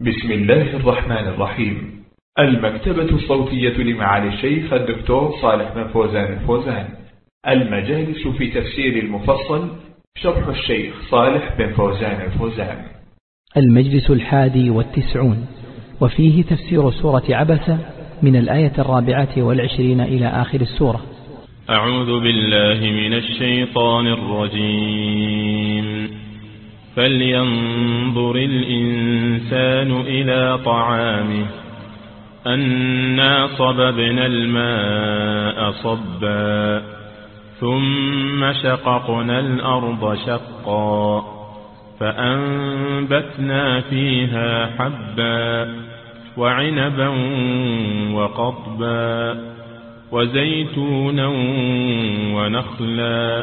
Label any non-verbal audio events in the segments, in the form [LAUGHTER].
بسم الله الرحمن الرحيم. المكتبة الصوتية لمعالي الشيخ الدكتور صالح بن فوزان الفوزان. المجالس في تفسير المفصل شرح الشيخ صالح بن فوزان الفوزان. المجلس الحادي والتسعون. وفيه تفسير سورة عبسة من الآية الرابعة والعشرين إلى آخر السورة. أعوذ بالله من الشيطان الرجيم. فلينظر الإنسان إلى طعامه أنا صببنا الماء صبا ثم شققنا الأرض شقا فأنبتنا فيها حبا وعنبا وقضبا وزيتونا ونخلا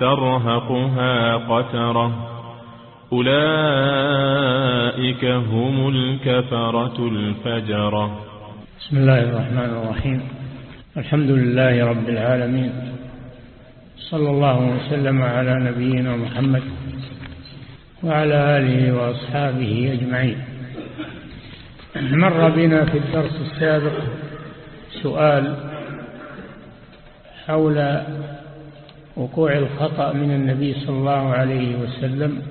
ترهقها قترة. أولئك هم الكفرة الفجرة. بسم الله الرحمن الرحيم. الحمد لله رب العالمين. صلى الله وسلم على نبينا محمد وعلى آله وأصحابه أجمعين. مر بنا في الدرس السابق سؤال حول وقوع الخطأ من النبي صلى الله عليه وسلم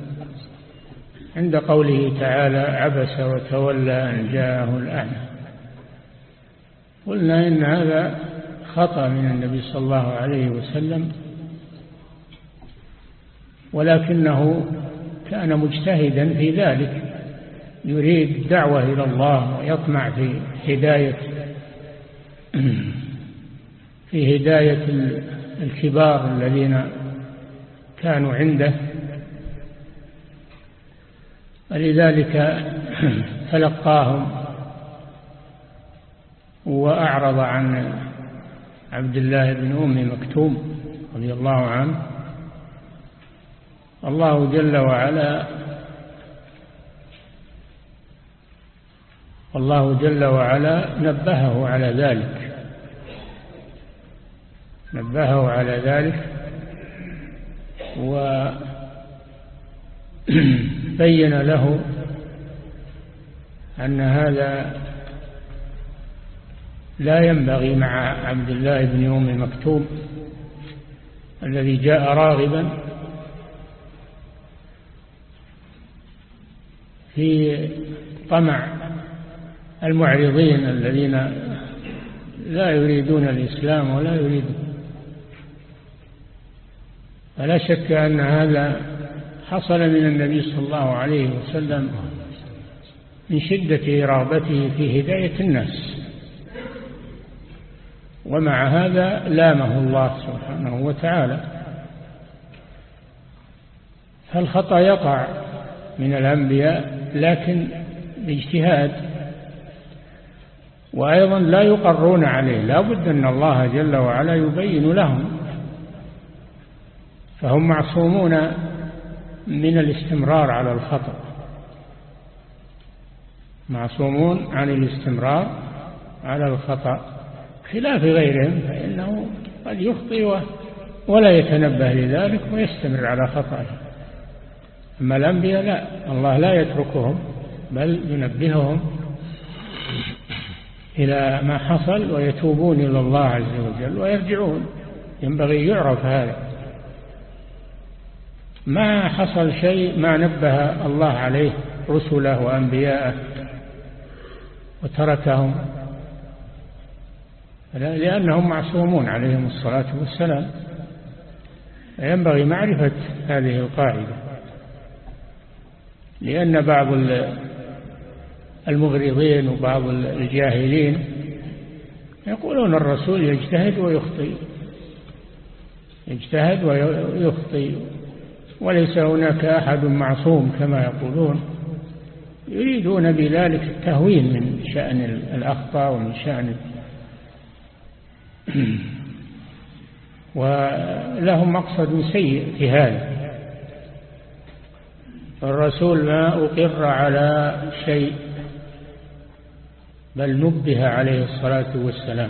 عند قوله تعالى عبس وتولى أن جاءه الأعمى. قلنا إن هذا خطأ من النبي صلى الله عليه وسلم ولكنه كان مجتهدا في ذلك يريد الدعوة إلى الله ويطمع في هداية في هداية الكبار الذين كانوا عنده. ولذلك تلقاهم وأعرض عن عبد الله بن أم مكتوم رضي الله عنه. الله جل وعلا الله جل وعلا نبهه على ذلك. نبهه على ذلك وبين له أن هذا لا ينبغي مع عبد الله بن أم مكتوم الذي جاء راغبا في طمع المعرضين الذين لا يريدون الإسلام ولا يريدون فلا شك أن هذا حصل من النبي صلى الله عليه وسلم من شدة رغبته في هداية الناس. ومع هذا لامه الله سبحانه وتعالى. فالخطأ يقع من الأنبياء لكن باجتهاد. وأيضا لا يقرون عليه. لا بد أن الله جل وعلا يبين لهم فهم معصومون من الاستمرار على الخطأ. معصومون عن الاستمرار على الخطأ. خلاف غيرهم فإنه قد يخطئ ولا يتنبه لذلك ويستمر على خطأه. أما الأنبياء لا. الله لا يتركهم بل ينبههم إلى ما حصل ويتوبون إلى الله عز وجل ويرجعون. ينبغي يعرف هذا. ما حصل شيء ما نبه الله عليه رسله وأنبياءه وتركهم. لأنهم معصومون عليهم الصلاة والسلام. ينبغي معرفة هذه القاعدة لأن بعض المغرضين وبعض الجاهلين يقولون الرسول يجتهد ويخطئ يجتهد ويخطئ. وليس هناك أحد معصوم كما يقولون. يريدون بذلك التهوين من شأن الأخطاء ومن شأن [CLEARS THROAT] ولهم مقصد سيء في هذا. الرسول ما أقر على شيء بل نبه عليه الصلاة والسلام.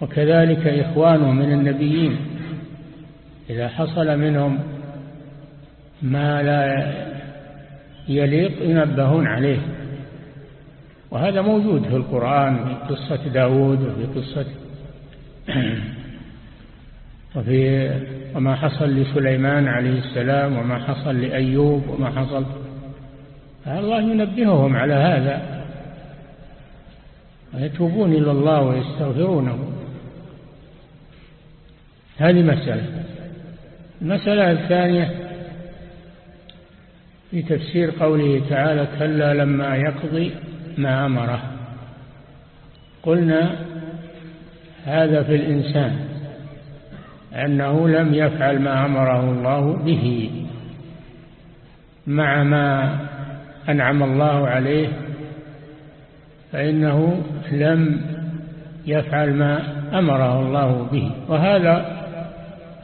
وكذلك إخوانه من النبيين. إذا حصل منهم ما لا يليق ينبهون عليه. وهذا موجود في القرآن في قصة داود وفي قصة [CLEARS THROAT] وفي وما حصل لسليمان عليه السلام وما حصل لأيوب وما حصل. الله ينبههم على هذا. ويتوبون إلى الله ويستغفرونه. هذه مسألة. المسألة الثانية في تفسير قوله تعالى كلا لما يقضي ما أمره. قلنا هذا في الإنسان أنه لم يفعل ما أمره الله به مع ما أنعم الله عليه فإنه لم يفعل ما أمره الله به. وهذا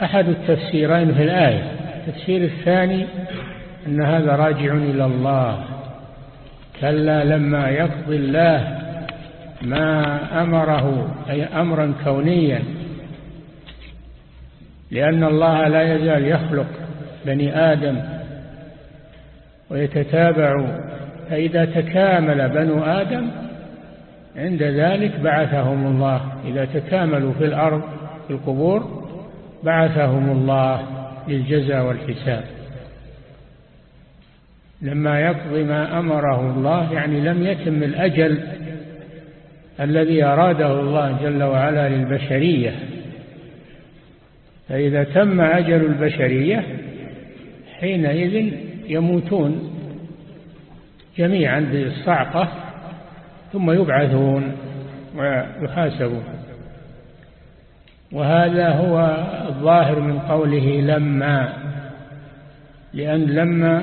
أحد التفسيرين في الآية. التفسير الثاني أن هذا راجع إلى الله. كلا لما يقضي الله ما أمره أي أمرا كونيا. لأن الله لا يزال يخلق بني آدم ويتتابع. فإذا تكامل بنو آدم عند ذلك بعثهم الله. إذا تكاملوا في الأرض في القبور بعثهم الله للجزاء والحساب. لما يقضي ما أمره الله يعني لم يتم الأجل الذي أراده الله جل وعلا للبشرية. فإذا تم أجل البشرية حينئذ يموتون جميعا بالصعقة ثم يبعثون ويحاسبون. وهذا هو الظاهر من قوله لما لأن لما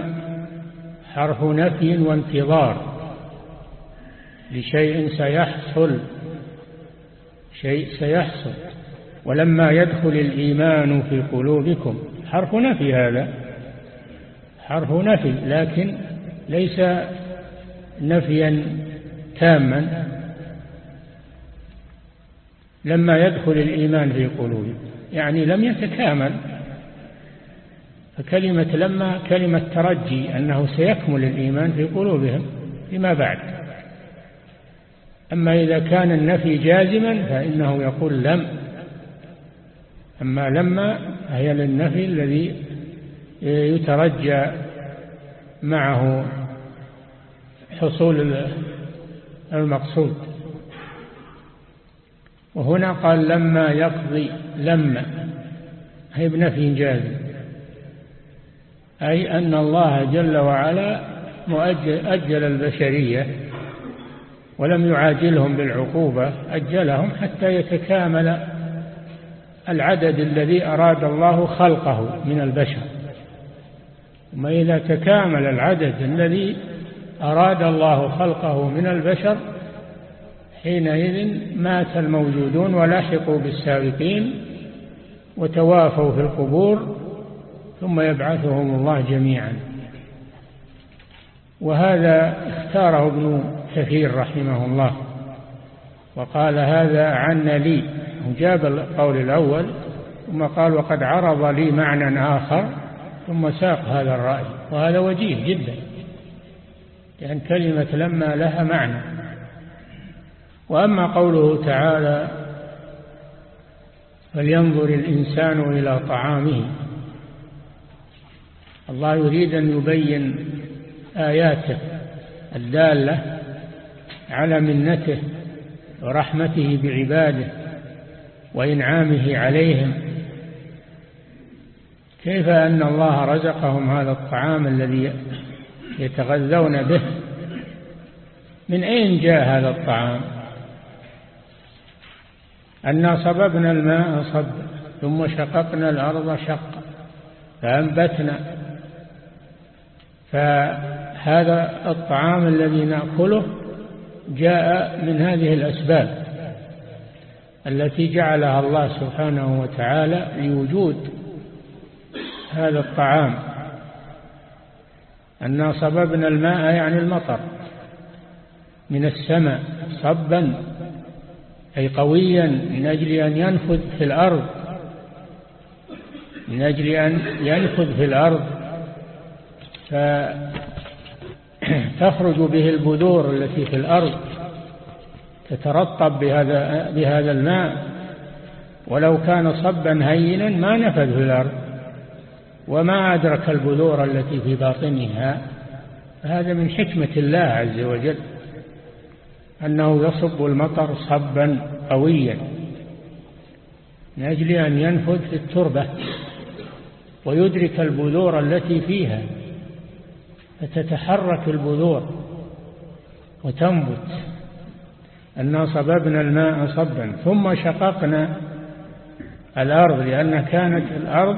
حرف نفي وانتظار لشيء سيحصل شيء سيحصل ولما يدخل الإيمان في قلوبكم حرف نفي هذا حرف نفي لكن ليس نفيا تاما. لما يدخل الإيمان في قلوبكم يعني لم يتكامل. فكلمة لما كلمة ترجي أنه سيكمل الإيمان في قلوبهم فيما بعد. أما إذا كان النفي جازما فإنه يقول لم. أما لما هي للنفي الذي يترجى معه حصول المقصود. وهنا قال لما يقضي لما هي بنفي جازم. أي أن الله جل وعلا مؤجل أجل البشرية ولم يعاجلهم بالعقوبة أجلهم حتى يتكامل العدد الذي أراد الله خلقه من البشر. ثم إذا تكامل العدد الذي أراد الله خلقه من البشر حينئذ مات الموجودون ولحقوا بالسابقين وتوافوا في القبور ثم يبعثهم الله جميعا. وهذا اختاره ابن كثير رحمه الله وقال هذا عن لي جاب القول الأول ثم قال وقد عرض لي معنى آخر ثم ساق هذا الرأي وهذا وجيه جدا لأن كلمة لما لها معنى. وأما قوله تعالى فلينظر الإنسان إلى طعامه الله يريد أن يبين آياته الدالة على منته ورحمته بعباده وإنعامه عليهم. كيف أن الله رزقهم هذا الطعام الذي يتغذون به؟ من أين جاء هذا الطعام؟ أنا صببنا الماء صب ثم شققنا الأرض شقا فأنبتنا. فهذا الطعام الذي نأكله جاء من هذه الأسباب التي جعلها الله سبحانه وتعالى لوجود هذا الطعام. أنا صببنا الماء يعني المطر من السماء صبا. أي قويا من أجل أن ينفذ في الأرض. من أجل أن ينفذ في الأرض. فتخرج [CLEARS THROAT] به البذور التي في الأرض. تترطب بهذا, بهذا الماء. ولو كان صبا هينا ما نفذ في الأرض. وما أدرك البذور التي في باطنها. هذا من حكمة الله عز وجل. أنه يصب المطر صبا قويا من أجل أن ينفذ في التربة ويدرك البذور التي فيها فتتحرك البذور وتنبت. أنا صببنا الماء صبا ثم شققنا الأرض لأن كانت الأرض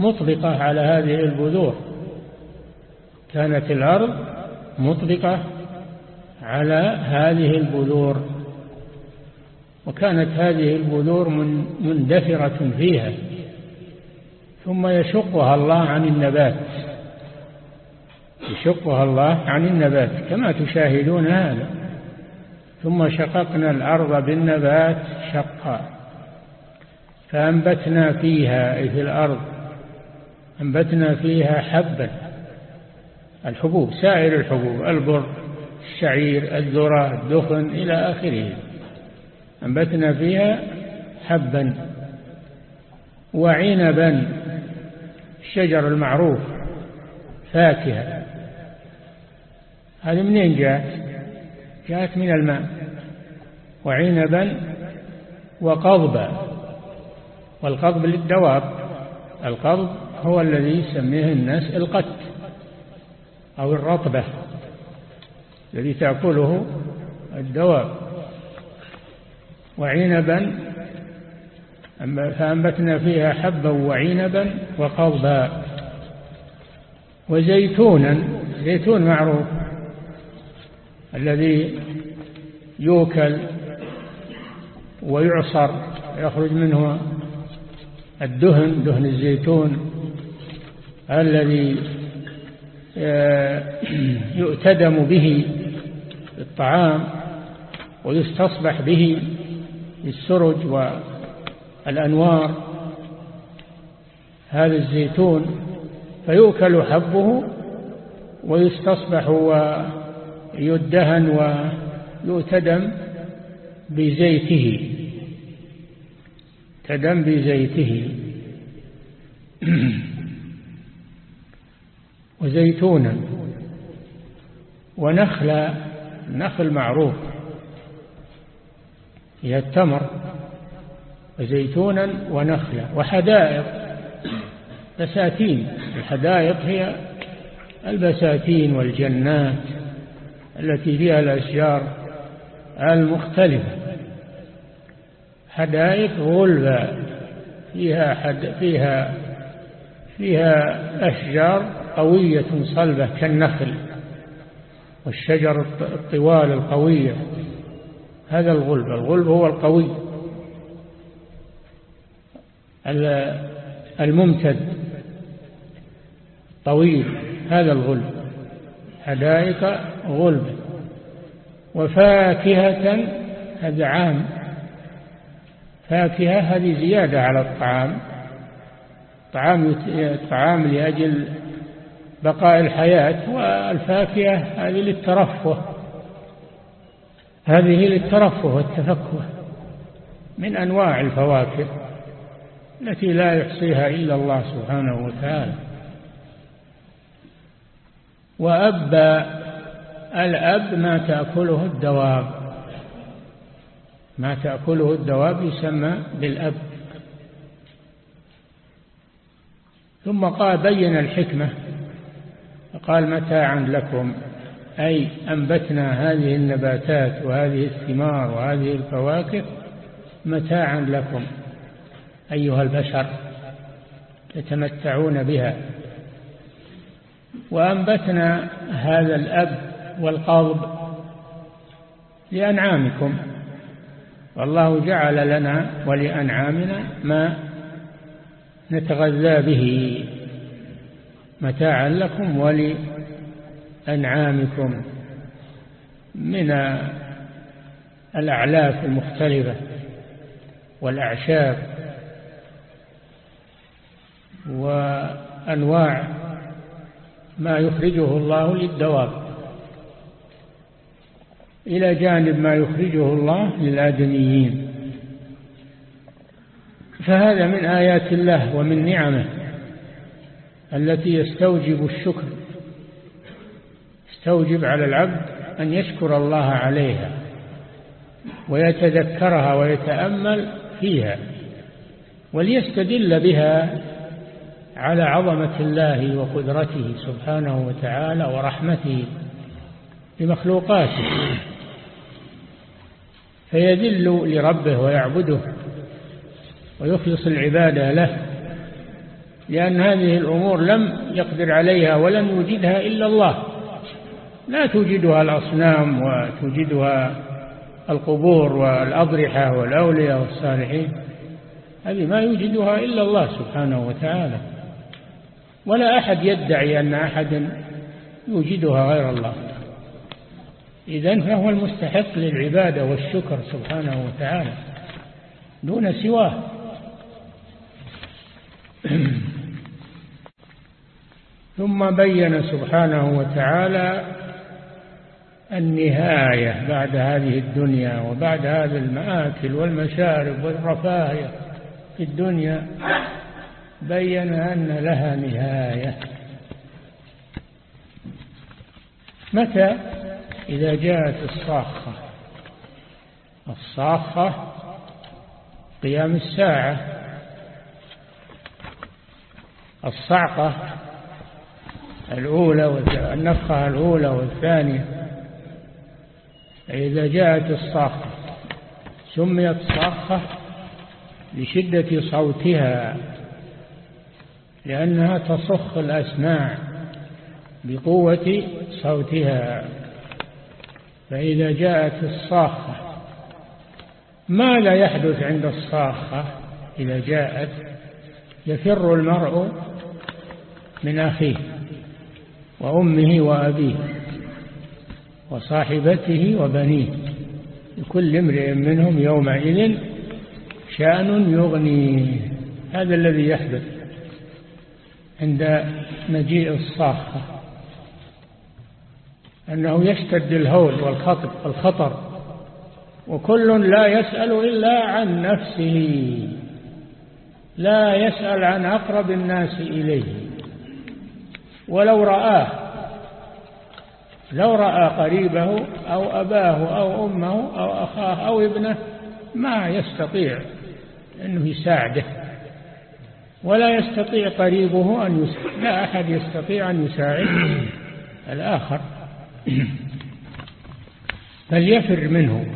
مطبقة على هذه البذور. كانت الأرض مطبقة على هذه البذور وكانت هذه البذور مندثرة فيها ثم يشقها الله عن النبات يشقها الله عن النبات كما تشاهدون هذا. ثم شققنا الأرض بالنبات شقا فأنبتنا فيها أي في الأرض أنبتنا فيها حبا الحبوب سائر الحبوب البر الشعير الذرة الدخن إلى آخره. أنبتنا فيها حبا وعنبا الشجر المعروف فاكهة. هذه منين جاءت؟ جاءت من الماء. وعنبا وقضبا والقضب للدواب. القضب هو الذي يسميه الناس القت أو الرطبة. الذي تأكله الدواب وعنبا فأنبتنا فيها حبا وعنبا وقضبا. وزيتونا زيتون معروف الذي يوكل ويعصر يخرج منه الدهن دهن الزيتون الذي [CLEARS THROAT] يؤتدم به الطعام ويستصبح به السرج والأنوار هذا الزيتون فيؤكل حبه ويستصبح ويدهن ويؤتدم بزيته تدم بزيته. [CLEARS THROAT] وزيتونا ونخل نخل معروف هي التمر وزيتونا ونخلة وحدائق بساتين. الحدائق هي البساتين والجنات التي فيها الأشجار المختلفة. حدائق غلبة فيها حد فيها فيها أشجار قوية صلبة كالنخل والشجر الطوال القوية هذا الغلب الغلب هو القوي. الممتد طويل هذا الغلب. حدائق غلب. وفاكهة هذا عام. فاكهة هذه زيادة على الطعام. طعام طعام لأجل بقاء الحياة والفاكهة هذه للترفه. هذه للترفه والتفكه من أنواع الفواكه التي لا يحصيها إلا الله سبحانه وتعالى. وأبى الأب ما تأكله الدواب. ما تأكله الدواب يسمى بالأب. ثم قال بين الحكمة فقال متاعا لكم أي أنبتنا هذه النباتات وهذه الثمار وهذه الفواكه متاعا لكم أيها البشر تتمتعون بها. وأنبتنا هذا الأب والقضب لأنعامكم. والله جعل لنا ولأنعامنا ما نتغذى به. متاعا لكم ولأنعامكم من الأعلاف المختلفة والأعشاب وأنواع ما يخرجه الله للدواب. إلى جانب ما يخرجه الله للآدميين. فهذا من آيات الله ومن نعمه. التي يستوجب الشكر يستوجب على العبد أن يشكر الله عليها ويتذكرها ويتأمل فيها وليستدل بها على عظمة الله وقدرته سبحانه وتعالى ورحمته بمخلوقاته. فيذل لربه ويعبده ويخلص العبادة له لأن هذه الأمور لم يقدر عليها ولم يوجدها إلا الله. لا توجدها الأصنام وتوجدها القبور والأضرحة والأولياء والصالحين. هذه ما يوجدها إلا الله سبحانه وتعالى. ولا أحد يدعي أن أحد يوجدها غير الله. إذن فهو المستحق للعبادة والشكر سبحانه وتعالى. دون سواه. [CLEARS THROAT] ثم بين سبحانه وتعالى النهاية بعد هذه الدنيا وبعد هذا المآكل والمشارب والرفاهية في الدنيا بين أن لها نهاية. متى؟ إذا جاءت الصاخة. الصاخة قيام الساعة. الصعقة الأولى والنفخة الأولى والثانية. إذا جاءت الصاخة سميت صاخة لشدة صوتها لأنها تصخ الأسماع بقوة صوتها. فإذا جاءت الصاخة ما لا يحدث عند الصاخة؟ إذا جاءت يفر المرء من أخيه. وأمه وأبيه وصاحبته وبنيه لكل امرئ منهم يومئذ شأن يغني. هذا الذي يحدث عند مجيء الصاخة أنه يشتد الهول والخطر, الخطر وكل لا يسأل إلا عن نفسه لا يسأل عن أقرب الناس إليه. ولو رآه لو رأى قريبه أو أباه أو أمه أو أخاه أو ابنه ما يستطيع أنه يساعده. ولا يستطيع قريبه أن يساعد لا أحد يستطيع أن يساعد الآخر [CLEARS THROAT] بل يفر منه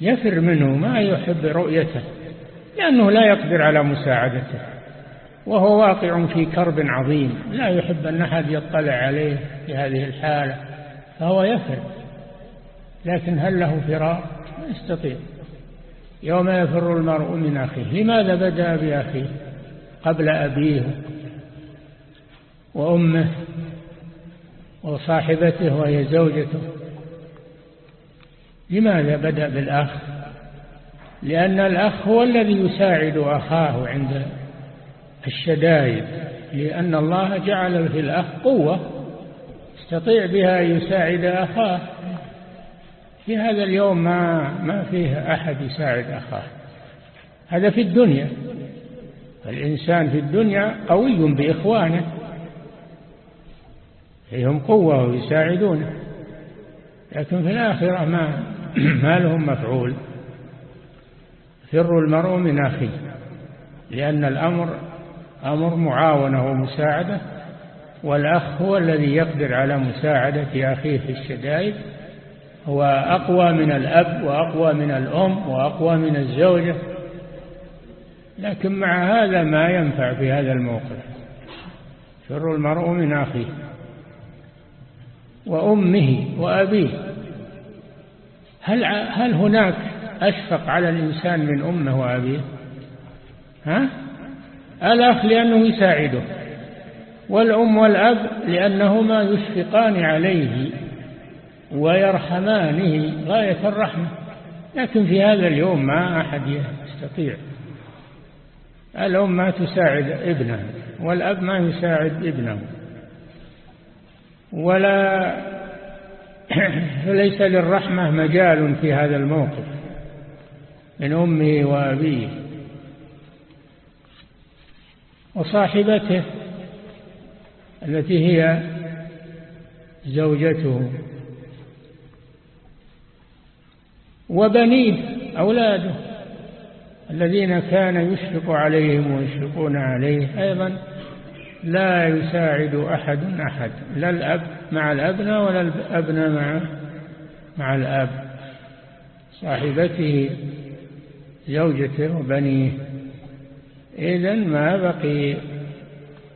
يفر منه ما يحب رؤيته لأنه لا يقدر على مساعدته. وهو واقع في كرب عظيم. لا يحب أن أحد يطلع عليه في هذه الحالة فهو يفر لكن هل له فرار ما يستطيع. يوم يفر المرء من أخيه لماذا بدأ بأخيه؟ قبل أبيه وأمه وصاحبته وهي زوجته. لماذا بدأ بالأخ؟ لأن الأخ هو الذي يساعد أخاه عند الشدائد لأن الله جعل في الأخ قوة يستطيع بها أن يساعد أخاه. في هذا اليوم ما ما فيه أحد يساعد أخاه. هذا في الدنيا. الإنسان في الدنيا قوي بإخوانه. فيهم قوة ويساعدونه. لكن في الآخرة ما, [CLEARS THROAT] ما لهم مفعول. فر المرء من أخيه لأن الأمر أمر معاونة ومساعدة والأخ هو الذي يقدر على مساعدة أخيه في الشدائد هو أقوى من الأب وأقوى من الأم وأقوى من الزوجة لكن مع هذا ما ينفع في هذا الموقف. فر المرء من أخيه وأمه وأبيه. هل هل هناك أشفق على الإنسان من أمه وأبيه؟ ها؟ الأخ لأنه يساعده والأم والأب لأنهما يشفقان عليه ويرحمانه غاية الرحمة. لكن في هذا اليوم ما أحد يستطيع. الأم ما تساعد ابنها والأب ما يساعد ابنه. ولا [CLEARS THROAT] فليس للرحمة مجال في هذا الموقف من أمه وأبيه. وصاحبته التي هي زوجته. وبنيه أولاده الذين كان يشفق عليهم ويشفقون عليه أيضا لا يساعد أحد أحد لا الأب مع الأبناء ولا الأبناء مع مع الأب. صاحبته زوجته وبنيه. إذن ما بقي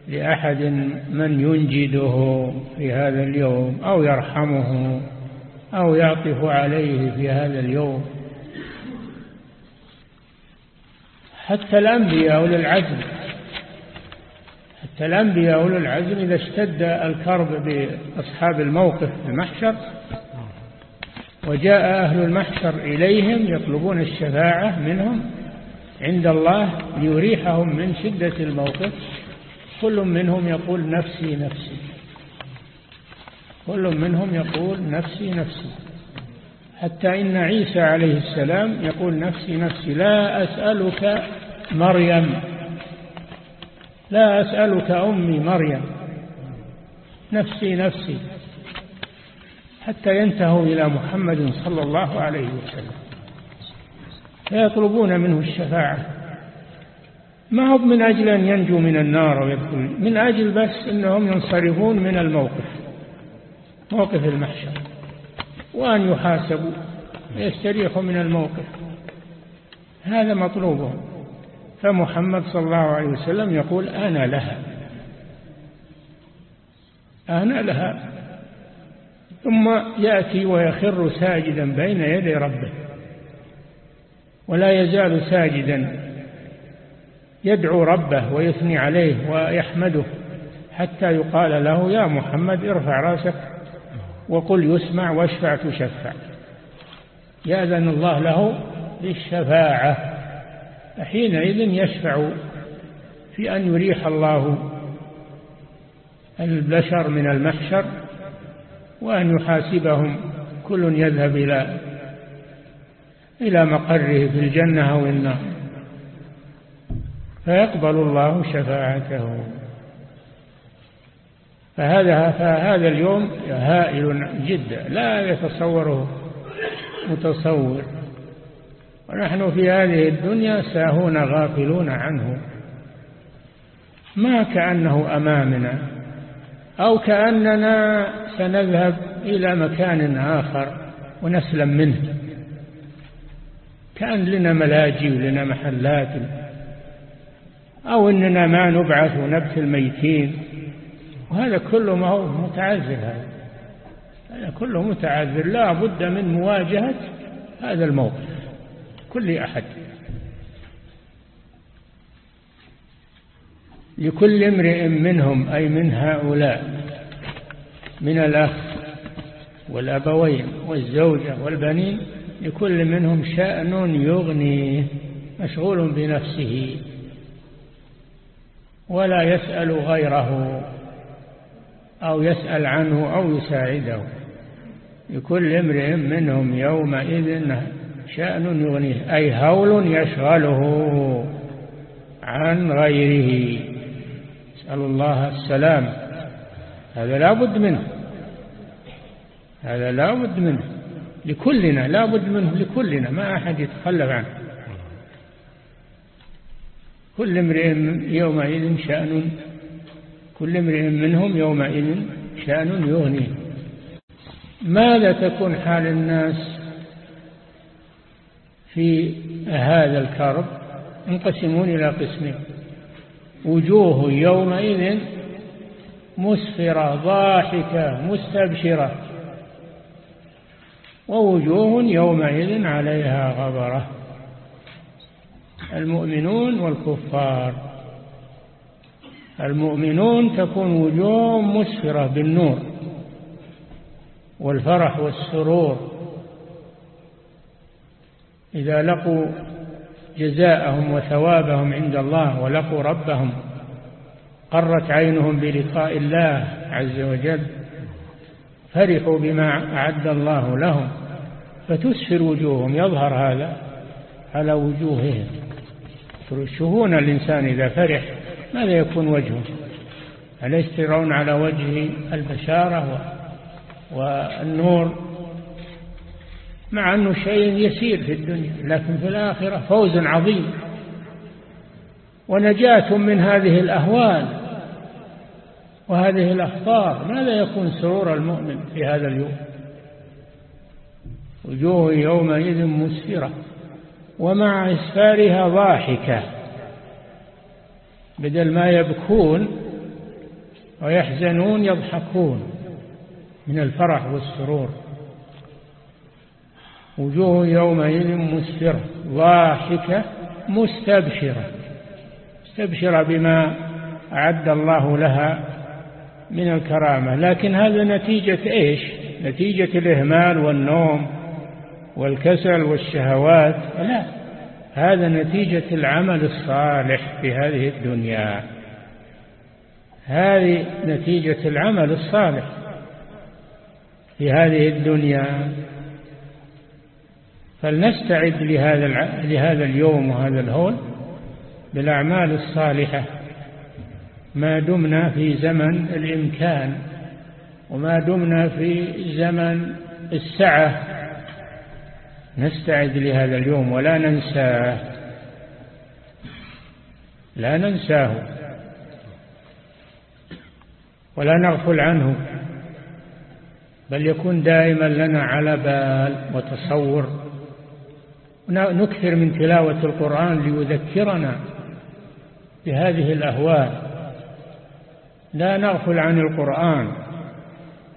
لأحد من ينجده في هذا اليوم أو يرحمه أو يعطف عليه في هذا اليوم. حتى الأنبياء أولي العزم حتى الأنبياء أولي العزم إذا اشتد الكرب بأصحاب الموقف في المحشر وجاء أهل المحشر إليهم يطلبون الشفاعة منهم عند الله ليريحهم من شدة الموقف. كل منهم يقول نفسي نفسي. كل منهم يقول نفسي نفسي. حتى إن عيسى عليه السلام يقول نفسي نفسي. لا أسألك مريم. لا أسألك أمي مريم. نفسي نفسي. حتى ينتهوا إلى محمد صلى الله عليه وسلم. فيطلبون منه الشفاعة. ما هو من أجل أن ينجوا من النار ويدخل من أجل بس أنهم ينصرفون من الموقف موقف المحشر وأن يحاسبوا ويستريحوا من الموقف. هذا مطلوبهم. فمحمد صلى الله عليه وسلم يقول أنا لها. أنا لها. ثم يأتي ويخر ساجدا بين يدي ربه. ولا يزال ساجدا. يدعو ربه ويثني عليه ويحمده حتى يقال له يا محمد ارفع رأسك وقل يسمع واشفع تشفع. يأذن الله له بالشفاعة. حينئذ يشفع في أن يريح الله البشر من المحشر وأن يحاسبهم. كل يذهب إلى إلى مقره في الجنة أو النار. فيقبل الله شفاعته. فهذا فهذا اليوم هائل جدا. لا يتصوره متصور. ونحن في هذه الدنيا ساهون غافلون عنه. ما كأنه أمامنا أو كأننا سنذهب إلى مكان آخر ونسلم منه. كأن لنا ملاجي ولنا محلات أو أننا ما نبعث ونبت الميتين وهذا كله ما هو متعذر هذا. هذا كله متعذر لا بد من مواجهة هذا الموقف كل أحد. لكل امرئ منهم أي من هؤلاء من الأخ والأبوين والزوجة والبنين لكل منهم شأن يغنيه مشغول بنفسه ولا يسأل غيره أو يسأل عنه أو يساعده. لكل امرئ منهم يومئذ شأن يغنيه أي هول يشغله عن غيره. نسأل الله السلام. هذا لا بد منه. هذا لا بد منه. لكلنا لا بد منه لكلنا ما أحد يتخلف عنه. كل امرئ يومئذ شأن كل امرئ منهم يومئذ شأن يغنيه. ماذا تكون حال الناس في هذا الكرب؟ ينقسمون إلى قسمين. وجوه يومئذ مسفرة ضاحكة مستبشرة. ووجوه يومئذ عليها غبرة. المؤمنون والكفار. المؤمنون تكون وجوه مسفرة بالنور والفرح والسرور. إذا لقوا جزاءهم وثوابهم عند الله ولقوا ربهم قرت عينهم بلقاء الله عز وجل. فرحوا بما أعد الله لهم فتسفر وجوههم. يظهر هذا على وجوههم. يشوفون الإنسان إذا فرح؟ ماذا يكون وجهه؟ أليس ترون على وجهه البشارة والنور؟ مع أنه شيء يسير في الدنيا لكن في الآخرة فوز عظيم. ونجاة من هذه الأهوال. وهذه الأخطار ماذا يكون سرور المؤمن في هذا اليوم؟ وجوه يومئذ مسفرة ومع إسفارها ضاحكة بدل ما يبكون ويحزنون يضحكون من الفرح والسرور. وجوه يومئذ مسفرة ضاحكة مستبشرة مستبشرة بما أعد الله لها من الكرامة. لكن هذا نتيجة إيش؟ نتيجة الإهمال والنوم والكسل والشهوات. لا هذا نتيجة العمل الصالح في هذه الدنيا. هذه نتيجة العمل الصالح في هذه الدنيا. فلنستعد لهذا لهذا اليوم وهذا الهول بالأعمال الصالحة. ما دمنا في زمن الإمكان وما دمنا في زمن السعة. نستعد لهذا اليوم ولا ننساه. لا ننساه ولا نغفل عنه بل يكون دائما لنا على بال وتصور. نكثر من تلاوة القرآن ليذكرنا بهذه الأهوال. لا نغفل عن القرآن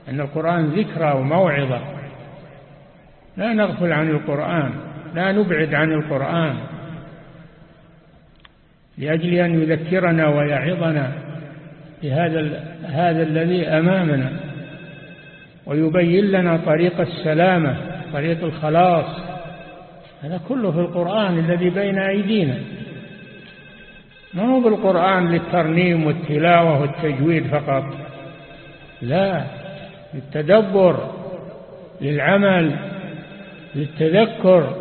أن القرآن ذكرى وموعظة. لا نغفل عن القرآن لا نبعد عن القرآن. لأجل أن يذكرنا ويعظنا بهذا هذا الذي أمامنا ويبين لنا طريق السلامة طريق الخلاص. هذا كله في القرآن الذي بين أيدينا. ما هو بالقرآن للترنيم والتلاوة والتجويد فقط. لا للتدبر للعمل للتذكر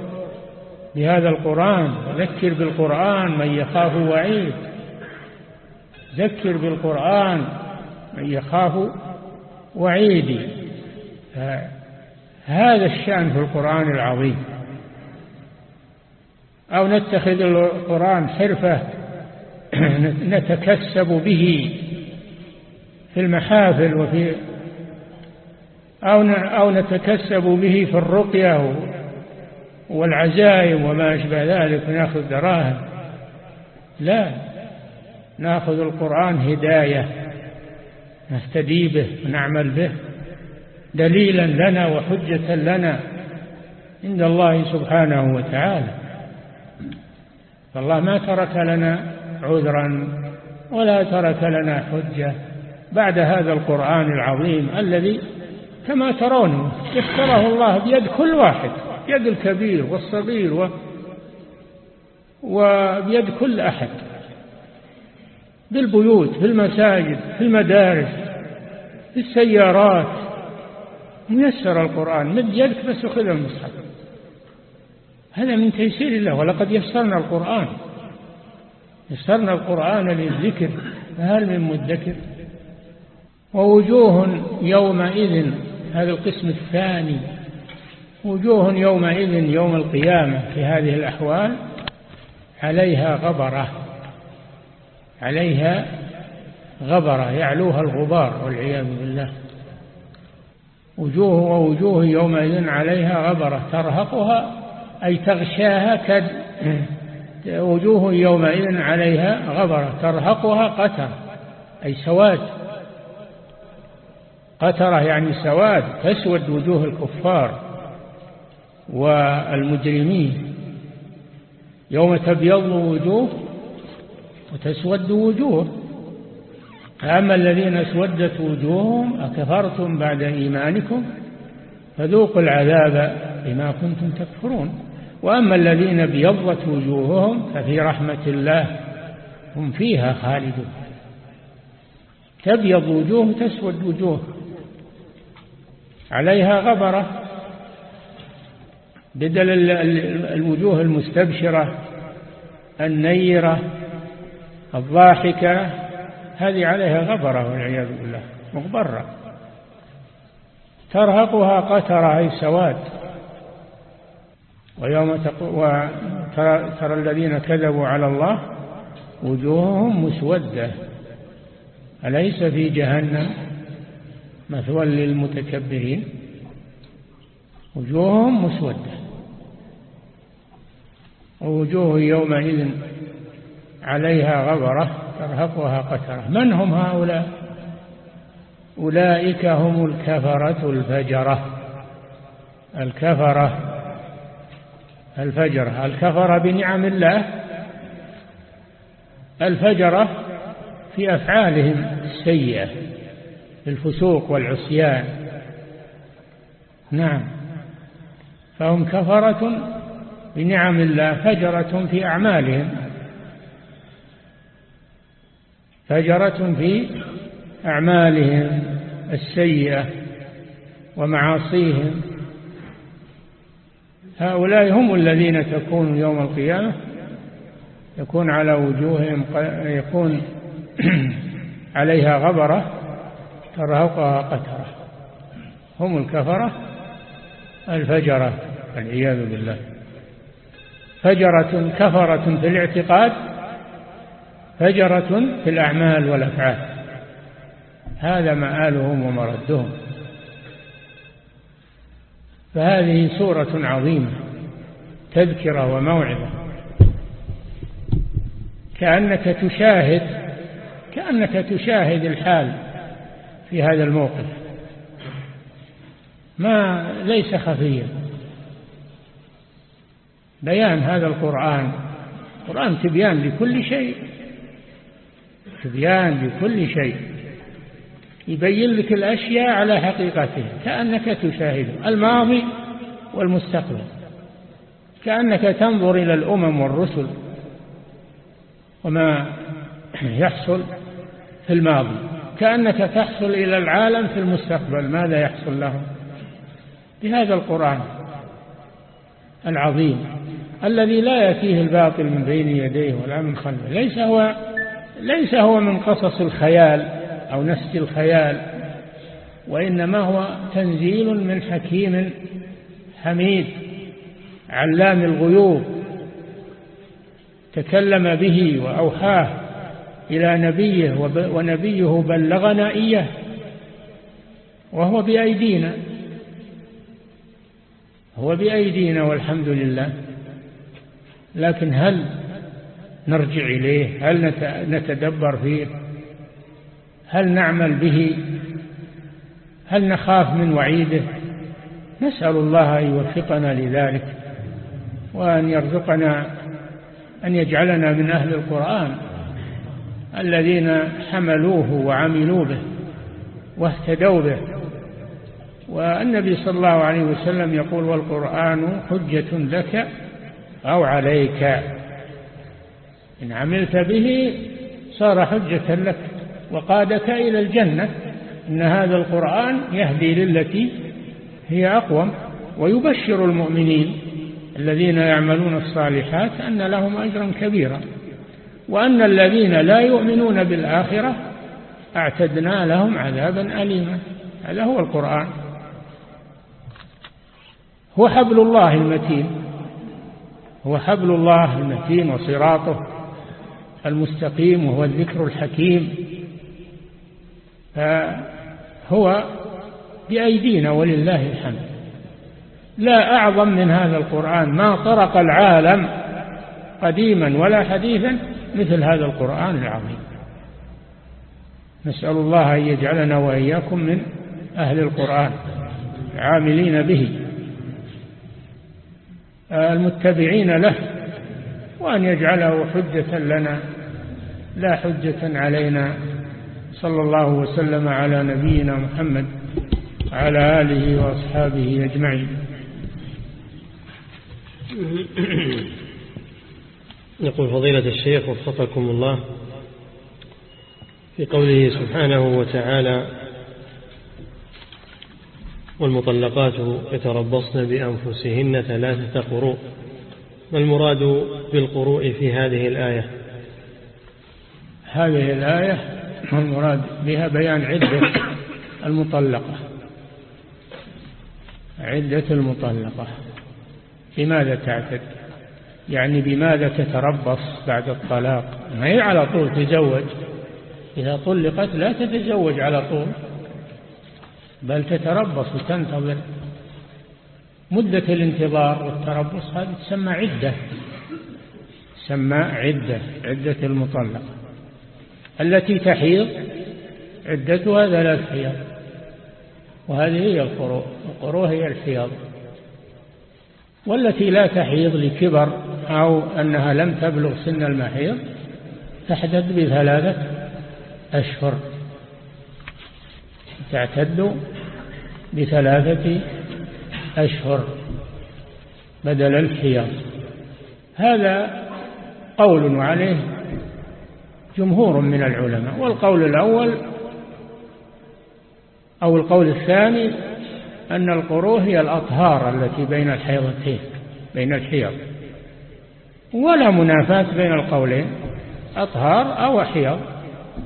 بهذا القرآن. وذكر بالقرآن من يخاف وعيد. ذكر بالقرآن من يخاف وعيدي هذا الشأن في القرآن العظيم. أو نتخذ القرآن حرفة نتكسب به في المحافل وفي أو أو نتكسب به في الرقية والعزائم وما أشبه ذلك نأخذ دراهم. لا نأخذ القرآن هداية نهتدي به ونعمل به دليلا لنا وحجة لنا عند الله سبحانه وتعالى. فالله ما ترك لنا عذرا ولا ترك لنا حجة بعد هذا القرآن العظيم الذي كما ترون يسره الله بيد كل واحد يد الكبير والصغير و وبيد كل أحد. بالبيوت في المساجد في المدارس في السيارات ميسر القرآن؟ مد يدك بس خذ المصحف. هذا من تيسير الله ولقد يسرنا القرآن. يسرنا القرآن للذكر فهل من مدكر؟ ووجوه يومئذ هذا القسم الثاني وجوه يومئذ يوم القيامة في هذه الأحوال عليها غبرة عليها غبرة يعلوها الغبار والعياذ بالله. وجوه ووجوه يومئذ عليها غبرة ترهقها أي تغشاها كد وجوه يومئذ عليها غبرة ترهقها قتر أي سواد. قترة يعني سواد تسود وجوه الكفار والمجرمين. يوم تبيض وجوه وتسود وجوه. فأما الذين أسودت وجوههم أكفرتم بعد إيمانكم فذوقوا العذاب بما كنتم تكفرون. وأما الذين ابيضت وجوههم ففي رحمة الله هم فيها خالدون. تبيض وجوه تسود وجوه. عليها غبرة بدل الوجوه المستبشرة النيرة الضاحكة هذه عليها غبرة والعياذ بالله مغبرة. ترهقها قترة أي سواد. ويوم ترى الذين كذبوا على الله وجوههم مسودة. أليس في جهنم مثوى للمتكبرين؟ وجوههم مسودة. ووجوه يومئذ عليها غبرة ترهقها قترة. من هم هؤلاء؟ أولئك هم الكفرة الفجرة. الكفرة الفجرة الكفرة بنعم الله؟ الفجرة في أفعالهم السيئة الفسوق والعصيان. نعم. فهم كفرة بنعم الله فجرة في أعمالهم. فجرة في أعمالهم السيئة ومعاصيهم. هؤلاء هم الذين تكون يوم القيامة يكون على وجوههم يكون [CLEARS THROAT] عليها غبرة ترهقها قترة. هم الكفرة الفجرة والعياذ بالله. فجرة كفرة في الاعتقاد فجرة في الأعمال والأفعال. هذا مآلهم ومردهم فهذه سورة عظيمة تذكرة وموعظة. كأنك تشاهد كأنك تشاهد الحال في هذا الموقف. ما ليس خفيا. بيان هذا القرآن. القرآن تبيان لكل شيء. تبيان لكل شيء. يبين لك الأشياء على حقيقتها كأنك تشاهد الماضي والمستقبل كأنك تنظر إلى الأمم والرسل وما يحصل في الماضي كأنك تحصل إلى العالم في المستقبل ماذا يحصل لهم؟ بهذا القرآن العظيم الذي لا يأتيه الباطل من بين يديه ولا من خلفه ليس هو ليس هو من قصص الخيال أو نسج الخيال وإنما هو تنزيل من حكيم حميد علام الغيوب تكلم به وأوحاه إلى نبيه ونبيه بلغنا إياه وهو بأيدينا هو بأيدينا والحمد لله. لكن هل نرجع إليه؟ هل نتدبر فيه؟ هل نعمل به؟ هل نخاف من وعيده؟ نسأل الله أن يوفقنا لذلك وأن يرزقنا أن يجعلنا من أهل القرآن الذين حملوه وعملوا به واهتدوا به. والنبي صلى الله عليه وسلم يقول والقرآن حجة لك أو عليك. إن عملت به صار حجة لك. وقادك إلى الجنة إن هذا القرآن يهدي للتي هي أقوم ويبشر المؤمنين الذين يعملون الصالحات أن لهم أجرا كبيرا وأن الذين لا يؤمنون بالآخرة أعتدنا لهم عذابا أليما. هذا هو القرآن. هو حبل الله المتين هو حبل الله المتين وصراطه المستقيم وهو الذكر الحكيم. فهو بأيدينا ولله الحمد. لا أعظم من هذا القرآن ما طرق العالم قديما ولا حديثا مثل هذا القرآن العظيم. نسأل الله أن يجعلنا وإياكم من أهل القرآن عاملين به. المتبعين له وأن يجعله حجة لنا لا حجة علينا. صلى الله وسلم على نبينا محمد وعلى آله وأصحابه أجمعين. يقول فضيلة الشيخ وفقكم الله في قوله سبحانه وتعالى والمطلقات يتربصن بأنفسهن ثلاثة قروء. ما المراد بالقروء في هذه الآية؟ هذه الآية المراد بها بيان عدة المطلقة. عدة المطلقة. بماذا تعتد؟ يعني بماذا تتربص بعد الطلاق؟ ما هي على طول تزوج. إذا طلقت لا تتزوج على طول بل تتربص وتنتظر. مدة الانتظار والتربص هذه تسمى عدة تسمى عدة عدة المطلقة. التي تحيض عدتها ثلاث حيض وهذه هي القروء القروء هي الحيض. والتي لا تحيض لكبر أو أنها لم تبلغ سن المحيض تحدث بثلاثة أشهر. تعتد بثلاثة أشهر بدل الحيض. هذا قول عليه جمهور من العلماء والقول الأول أو القول الثاني أن القروه هي الأطهار التي بين الحيضتين بين الحيض. ولا منافاة بين القولين أطهار أو حيض.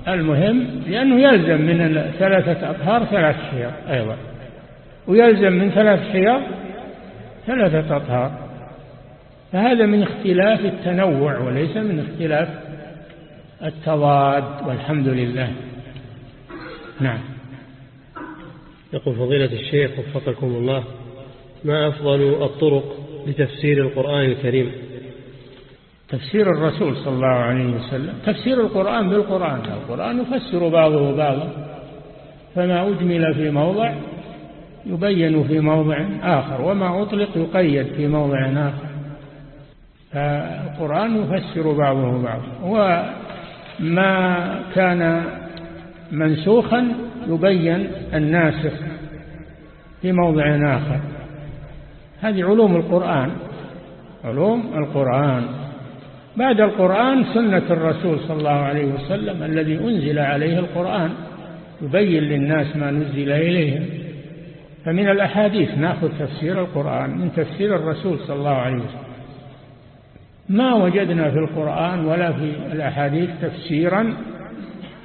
المهم لأنه يلزم من ثلاثة أطهار ثلاث حيض أيضا. ويلزم من ثلاث حيض ثلاثة أطهار. فهذا من اختلاف التنوع وليس من اختلاف التضاد والحمد لله. نعم. يقول فضيلة الشيخ وفقكم الله ما أفضل الطرق لتفسير القرآن الكريم؟ تفسير الرسول صلى الله عليه وسلم تفسير القرآن بالقرآن القرآن يفسر بعضه بعضا فما أجمل في موضع يبين في موضع آخر وما أطلق يقيد في موضع آخر. فالقرآن يفسر بعضه بعضا وما كان منسوخا يبين الناسخ في موضع آخر. هذه علوم القرآن. علوم القرآن. بعد القرآن سنة الرسول صلى الله عليه وسلم الذي أنزل عليه القرآن. يبين للناس ما نزل إليهم. فمن الأحاديث نأخذ تفسير القرآن من تفسير الرسول صلى الله عليه وسلم. ما وجدنا في القرآن ولا في الأحاديث تفسيرا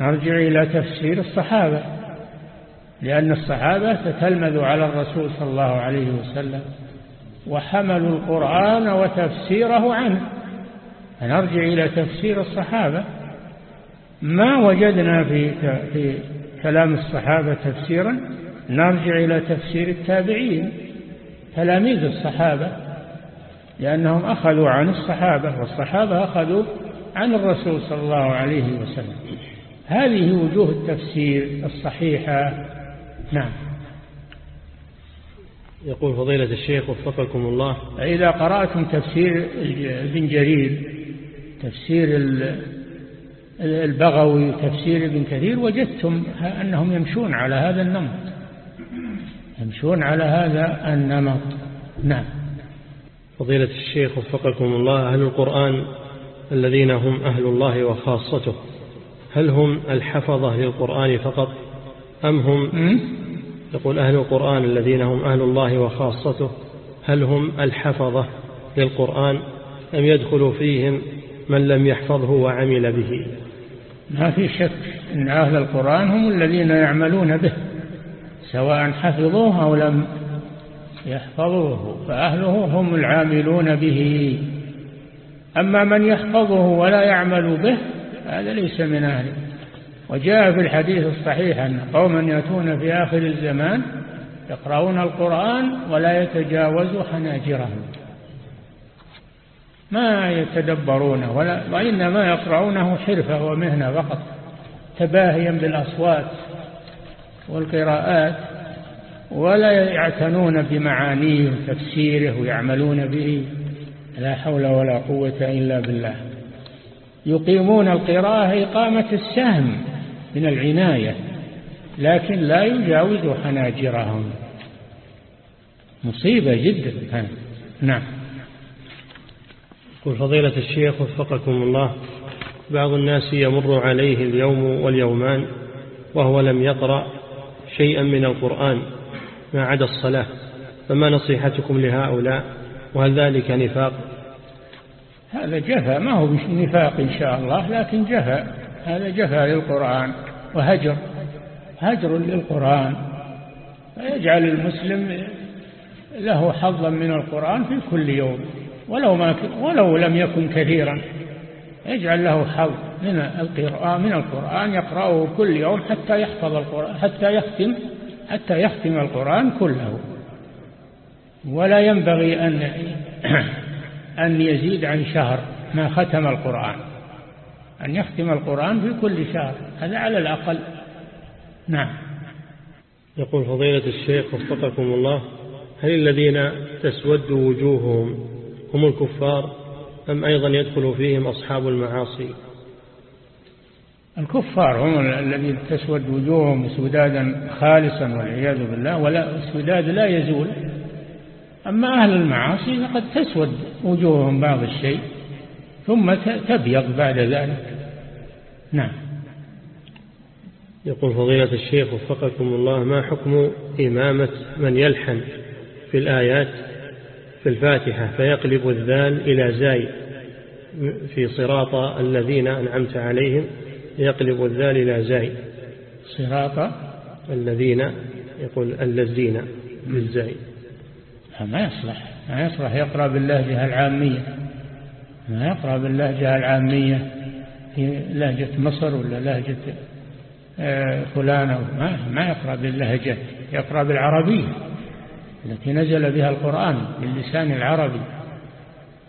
نرجع إلى تفسير الصحابة لأن الصحابة تتلمذوا على الرسول صلى الله عليه وسلم وحملوا القرآن وتفسيره عنه. فنرجع إلى تفسير الصحابة. ما وجدنا في في كلام الصحابة تفسيرا نرجع إلى تفسير التابعين. تلاميذ الصحابة لأنهم أخذوا عن الصحابة والصحابة أخذوا عن الرسول صلى الله عليه وسلم. هذه وجوه التفسير الصحيحة. نعم. يقول فضيلة الشيخ وفقكم الله. إذا قرأتم تفسير ابن جرير تفسير البغوي تفسير ابن كثير وجدتم أنهم يمشون على هذا النمط. يمشون على هذا النمط. نعم. فضيلة الشيخ وفقكم الله أهل القرآن الذين هم أهل الله وخاصته هل هم الحفظة للقرآن فقط أم هم يقول أهل القرآن الذين هم أهل الله وخاصته هل هم الحفظة للقرآن أم يدخل فيهم من لم يحفظه وعمل به؟ ما في شك أن أهل القرآن هم الذين يعملون به سواء حفظوه أو لم يحفظوه فأهله هم العاملون به. أما من يحفظه ولا يعمل به هذا ليس من أهله. وجاء في الحديث الصحيح أن قوما يأتون في آخر الزمان يقرؤون القرآن ولا يتجاوز حناجرهم. ما يتدبرونه ولا وإنما يقرؤونه حرفة ومهنة فقط تباهيا بالأصوات والقراءات. ولا يعتنون بمعانيه وتفسيره ويعملون به. لا حول ولا قوة إلا بالله. يقيمون القراءة إقامة السهم من العناية لكن لا يجاوز حناجرهم. مصيبة جدا نعم. يقول فضيلة الشيخ وفقكم الله بعض الناس يمر عليه اليوم واليومان وهو لم يقرأ شيئا من القرآن. ما عدا الصلاة فما نصيحتكم لهؤلاء؟ وهل ذلك نفاق؟ هذا جفا ما هو نفاق إن شاء الله لكن جفا هذا جفا للقرآن وهجر هجر للقرآن فيجعل المسلم له حظا من القرآن في كل يوم ولو, ما ولو لم يكن كثيرا يجعل له حظ من القرآن من القرآن يقرأه كل يوم حتى يحفظ القرآن حتى يختم حتى يختم القرآن كله. ولا ينبغي أن [CLEARS THROAT] أن يزيد عن شهر ما ختم القرآن. أن يختم القرآن في كل شهر. هذا على الأقل. نعم. يقول فضيلة الشيخ وفقكم الله هل الذين تسود وجوههم هم الكفار أم أيضا يدخل فيهم أصحاب المعاصي؟ الكفار هم الذين تسود وجوههم سدادا خالصا والعياذ بالله ولا السداد لا يزول. أما أهل المعاصي فقد تسود وجوههم بعض الشيء ثم تبيض بعد ذلك. نعم. يقول فضيلة الشيخ وفقكم الله ما حكم إمامة من يلحن في الآيات في الفاتحة فيقلب الذال إلى زاي في صراط الذين أنعمت عليهم؟ يقلب الذال إلى زاي. صراط الذين يقول الذين بالزاي. ما يصلح ما يصلح. يقرأ باللهجة العامية. ما يقرأ باللهجة العامية في لهجة مصر ولا لهجة آه، فلان ما, ما يقرأ باللهجة يقرأ بالعربية التي نزل بها القرآن باللسان العربي.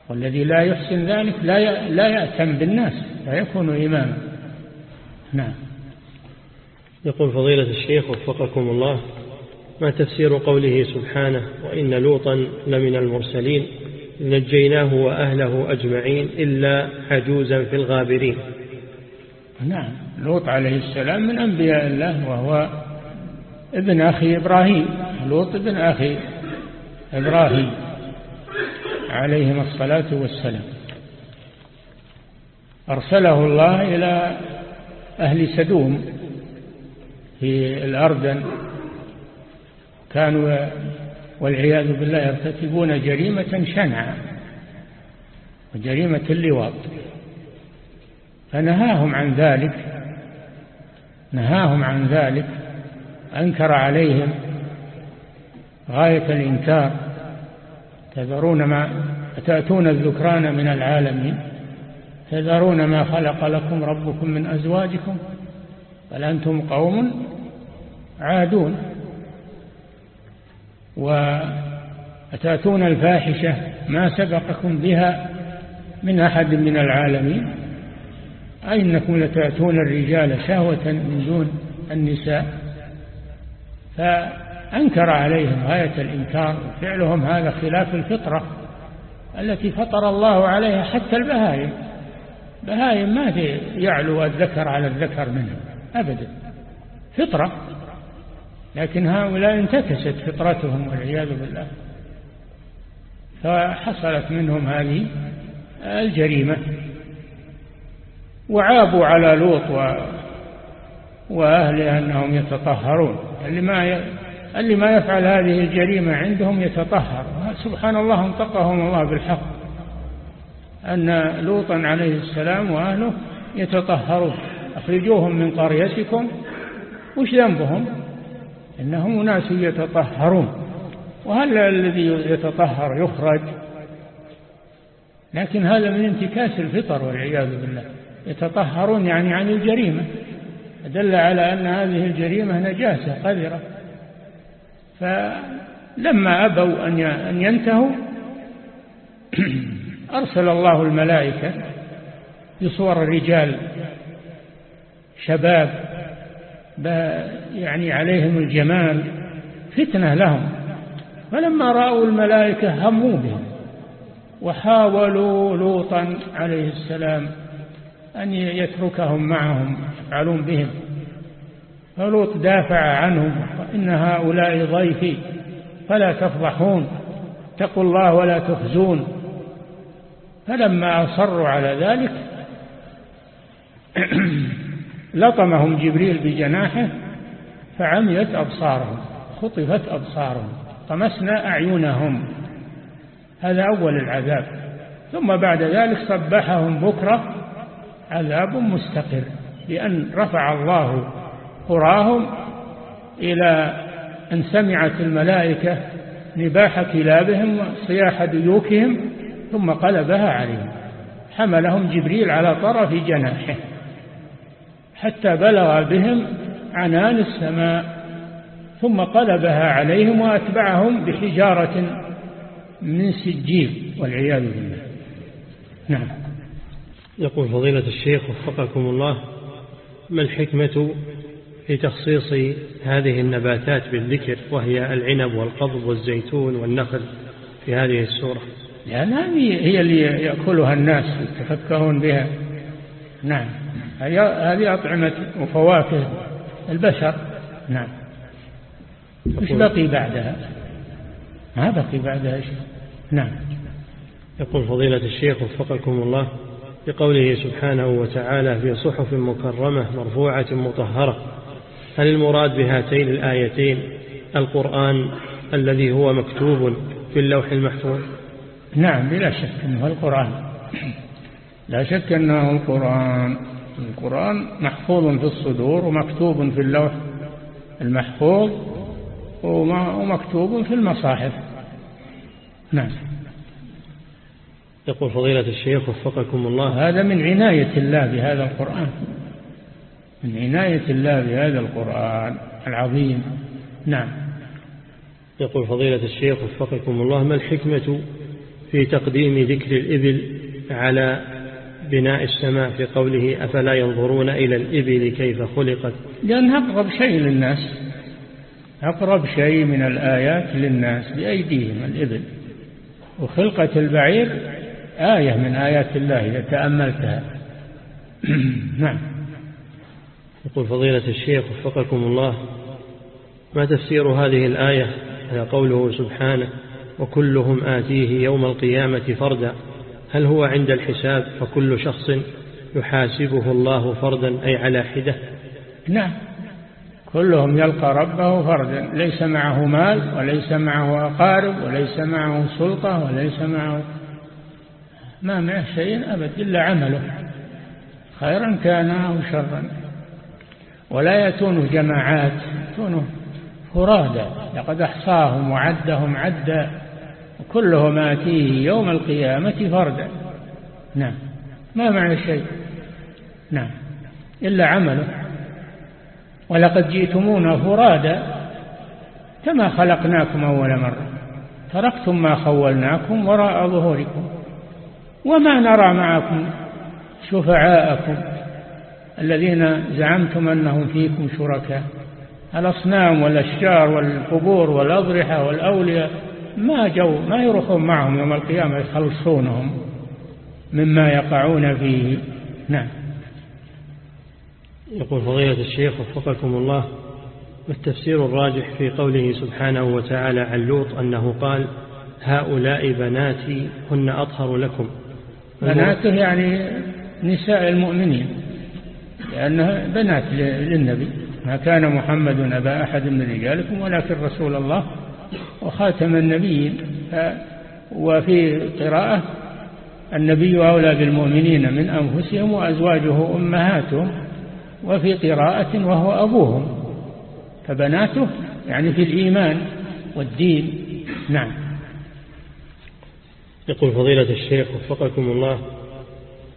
والذي لا يحسن ذلك لا لا يأتم بالناس لا يكون إماما. نعم. يقول فضيلة الشيخ وفقكم الله ما تفسير قوله سبحانه وإن لوطا لمن المرسلين نجيناه وأهله أجمعين إلا عجوزا في الغابرين. نعم. لوط عليه السلام من أنبياء الله وهو ابن أخي إبراهيم. لوط ابن أخي إبراهيم. عليهما الصلاة والسلام. أرسله الله إلى أهل سدوم في الأردن كانوا والعياذ بالله يرتكبون جريمة شنعة وجريمة اللواط. فنهاهم عن ذلك نهاهم عن ذلك أنكر عليهم غاية الإنكار. تذرون ما تأتون الذكران من العالمين؟ تذرون ما خلق لكم ربكم من أزواجكم بل أنتم قوم عادون وأتأتون الفاحشة ما سبقكم بها من أحد من العالمين أئنكم لتأتون الرجال شهوة من دون النساء فأنكر عليهم غاية الإنكار وفعلهم هذا خلاف الفطرة التي فطر الله عليها حتى البهائم بهائم ما في يعلو الذكر على الذكر منهم أبدا. فطرة. لكن هؤلاء انتكست فطرتهم والعياذ بالله. فحصلت منهم هذه الجريمة. وعابوا على لوط و... وأهله أنهم يتطهرون. اللي ما ي... اللي ما يفعل هذه الجريمة عندهم يتطهر. سبحان الله انطقهم الله بالحق. أن لوطا عليه السلام وأهله يتطهرون. أخرجوهم من قريتكم. وش ذنبهم؟ إنهم أناس يتطهرون. وهل الذي يتطهر يخرج؟ لكن هذا من انتكاس الفطر والعياذ بالله. يتطهرون يعني عن الجريمة. دل على أن هذه الجريمة نجاسة قذرة. فلما أبوا أن ينتهوا [CLEARS THROAT] أرسل الله الملائكة بصور الرجال شباب يعني عليهم الجمال فتنة لهم. فلما رأوا الملائكة هموا بهم وحاولوا لوطا عليه السلام أن يتركهم معهم يفعلون بهم. فلوط دافع عنهم إن هؤلاء ضيفي فلا تفضحون اتقوا الله ولا تخزون. فلما أصروا على ذلك [CLEARS THROAT] لطمهم جبريل بجناحه فعميت أبصارهم خطفت أبصارهم طمسنا أعينهم. هذا أول العذاب. ثم بعد ذلك صبحهم بكرة عذاب مستقر لأن رفع الله قراهم إلى أن سمعت الملائكة نباح كلابهم وصياح ديوكهم ثم قلبها عليهم. حملهم جبريل على طرف جناحه. حتى بلغ بهم عنان السماء. ثم قلبها عليهم وأتبعهم بحجارة من سجيل والعياذ بالله. نعم. يقول فضيلة الشيخ وفقكم الله ما الحكمة في تخصيص هذه النباتات بالذكر وهي العنب والقضب والزيتون والنخل في هذه السورة؟ لأن هذه هي اللي يأكلها الناس يتفكهون بها. نعم. هذه أطعمة وفواكه البشر. نعم. وش بقي بعدها؟ ما بقي بعدها شيء نعم. يقول فضيلة الشيخ وفقكم الله بقوله سبحانه وتعالى في صحف مكرمة مرفوعة مطهرة هل المراد بهاتين الآيتين القرآن الذي هو مكتوب في اللوح المحفوظ؟ نعم بلا شك أنه القرآن. لا شك أنه القرآن. القرآن محفوظ في الصدور ومكتوب في اللوح المحفوظ ومكتوب في المصاحف. نعم. يقول فضيلة الشيخ وفقكم الله هذا من عناية الله بهذا القرآن. من عناية الله بهذا القرآن العظيم. نعم. يقول فضيلة الشيخ وفقكم الله ما الحكمة في تقديم ذكر الإبل على بناء السماء في قوله أفلا ينظرون إلى الإبل كيف خلقت؟ لأنها أقرب شيء للناس أقرب شيء من الآيات للناس بأيديهم الإبل. وخلقة البعير آية من آيات الله إذا تأملتها. [CLEARS THROAT] نعم. يقول فضيلة الشيخ وفقكم الله ما تفسير هذه الآية؟ على قوله سبحانه. وكلهم آتيه يوم القيامة فردا. هل هو عند الحساب؟ فكل شخص يحاسبه الله فردا أي على حدة. نعم. كلهم يلقى ربه فردا. ليس معه مال وليس معه أقارب وليس معه سلطة وليس معه ما معه شيء أبد إلا عمله. خيرا كان أو شرا. ولا يأتونه جماعات يأتونه فرادا. لقد أحصاهم وعدهم عدا. وكلهم آتيه يوم القيامة فردا نعم. ما معنى شيء نعم. إلا عمله. ولقد جئتمونا فرادا كما خلقناكم أول مرة. تركتم ما خولناكم وراء ظهوركم. وما نرى معكم شفعاءكم الذين زعمتم أنهم فيكم شركاء. الأصنام والأشجار والقبور والأضرحة والأولياء. ما جو ما يروحون معهم يوم القيامة يخلصونهم مما يقعون فيه. نعم. يقول فضيلة الشيخ وفقكم الله ما التفسير الراجح في قوله سبحانه وتعالى عن لوط أنه قال هؤلاء بناتي هن أطهر لكم. بناته يعني نساء المؤمنين لأنها بنات للنبي. ما كان محمد أبا أحد من رجالكم ولكن رسول الله وخاتم النبيين وفي قراءة النبي أولى بالمؤمنين من أنفسهم وأزواجه أمهاتهم وفي قراءة وهو أبوهم فبناته يعني في الإيمان والدين. نعم. يقول فضيلة الشيخ وفقكم الله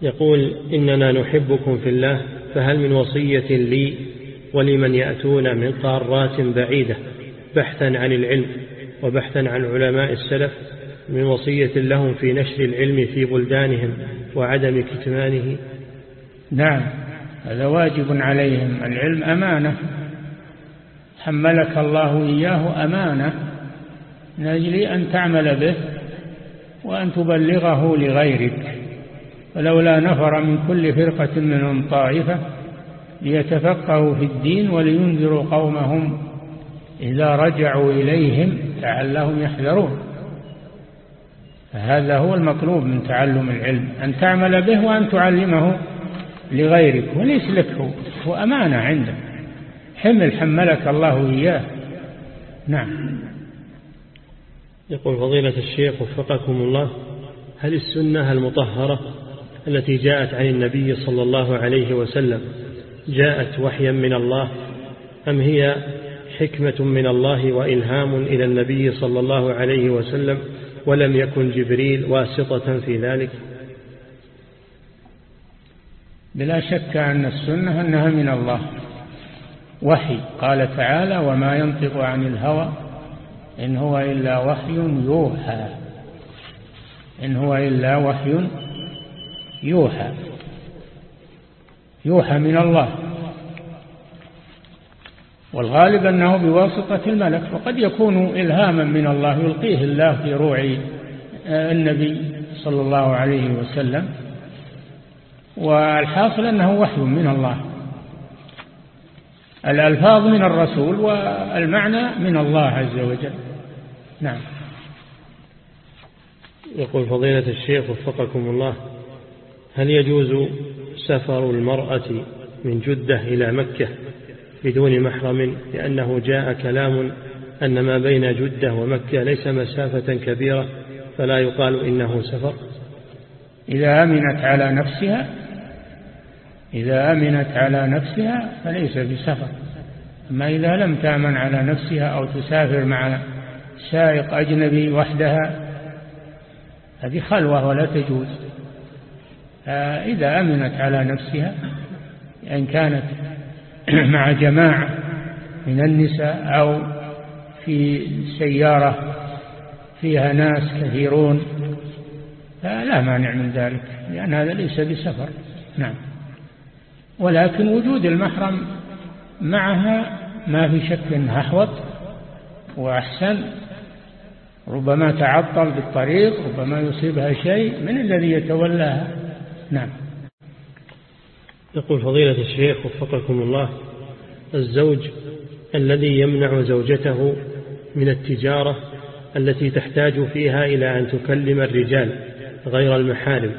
يقول إننا نحبكم في الله فهل من وصية لي ولمن يأتون من قارات بعيدة بحثا عن العلم؟ وبحثا عن علماء السلف من وصية لهم في نشر العلم في بلدانهم وعدم كتمانه. نعم هذا واجب عليهم. العلم أمانة. حملك الله إياه أمانة من أجل أن تعمل به وأن تبلغه لغيرك. ولولا نفر من كل فرقة منهم طائفة ليتفقهوا في الدين ولينذروا قومهم إذا رجعوا إليهم لعلهم يحذرون. فهذا هو المطلوب من تعلم العلم أن تعمل به وأن تعلمه لغيرك وليس لك هو هو أمانة عندك. حمل حملك الله إياه نعم. يقول فضيلة الشيخ وفقكم الله هل السنة المطهرة التي جاءت عن النبي صلى الله عليه وسلم جاءت وحيا من الله أم هي حكمة من الله وإلهام إلى النبي صلى الله عليه وسلم ولم يكن جبريل واسطة في ذلك. بلا شك أن السنة أنها من الله. وحي قال تعالى وما ينطق عن الهوى إن هو إلا وحي يوحى. إن هو إلا وحي يوحى. يوحى من الله. والغالب أنه بواسطة الملك وقد يكون إلهاما من الله يلقيه الله في روع النبي صلى الله عليه وسلم. والحاصل أنه وحي من الله. الألفاظ من الرسول والمعنى من الله عز وجل. نعم. يقول فضيلة الشيخ وفقكم الله هل يجوز سفر المرأة من جدة إلى مكة بدون محرم لأنه جاء كلام أن ما بين جدة ومكة ليس مسافة كبيرة فلا يقال إنه سفر. إذا أمنت على نفسها إذا أمنت على نفسها فليس بسفر. أما إذا لم تأمن على نفسها أو تسافر مع سائق أجنبي وحدها هذه خلوة ولا تجوز. إذا أمنت على نفسها إن كانت [CLEARS THROAT] مع جماعة من النساء أو في سيارة فيها ناس كثيرون فلا مانع من ذلك لأن هذا ليس بسفر. نعم. ولكن وجود المحرم معها ما في شك انها أحوط وأحسن ربما تعطل بالطريق ربما يصيبها شيء من الذي يتولاها. نعم. يقول فضيلة الشيخ وفقكم الله الزوج الذي يمنع زوجته من التجارة التي تحتاج فيها إلى أن تكلم الرجال غير المحارم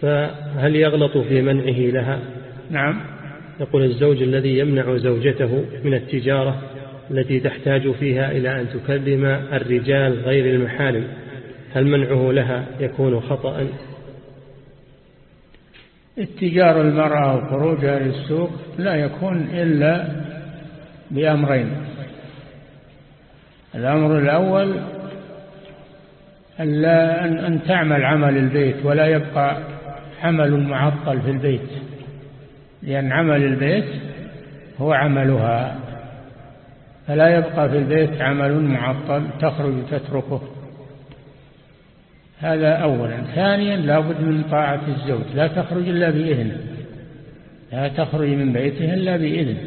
فهل يغلط في منعه لها؟ نعم. يقول الزوج الذي يمنع زوجته من التجارة التي تحتاج فيها إلى أن تكلم الرجال غير المحارم هل منعه لها يكون خطأ؟ اتجار المرأة وخروجها للسوق لا يكون إلا بأمرين. الأمر الأول أن تعمل عمل البيت ولا يبقى عمل معطل في البيت لأن عمل البيت هو عملها. فلا يبقى في البيت عمل معطل تخرج تتركه. هذا أولا. ثانيا لا بد من طاعة الزوج لا تخرج إلا بإذنه لا تخرج من بيته إلا بإذنه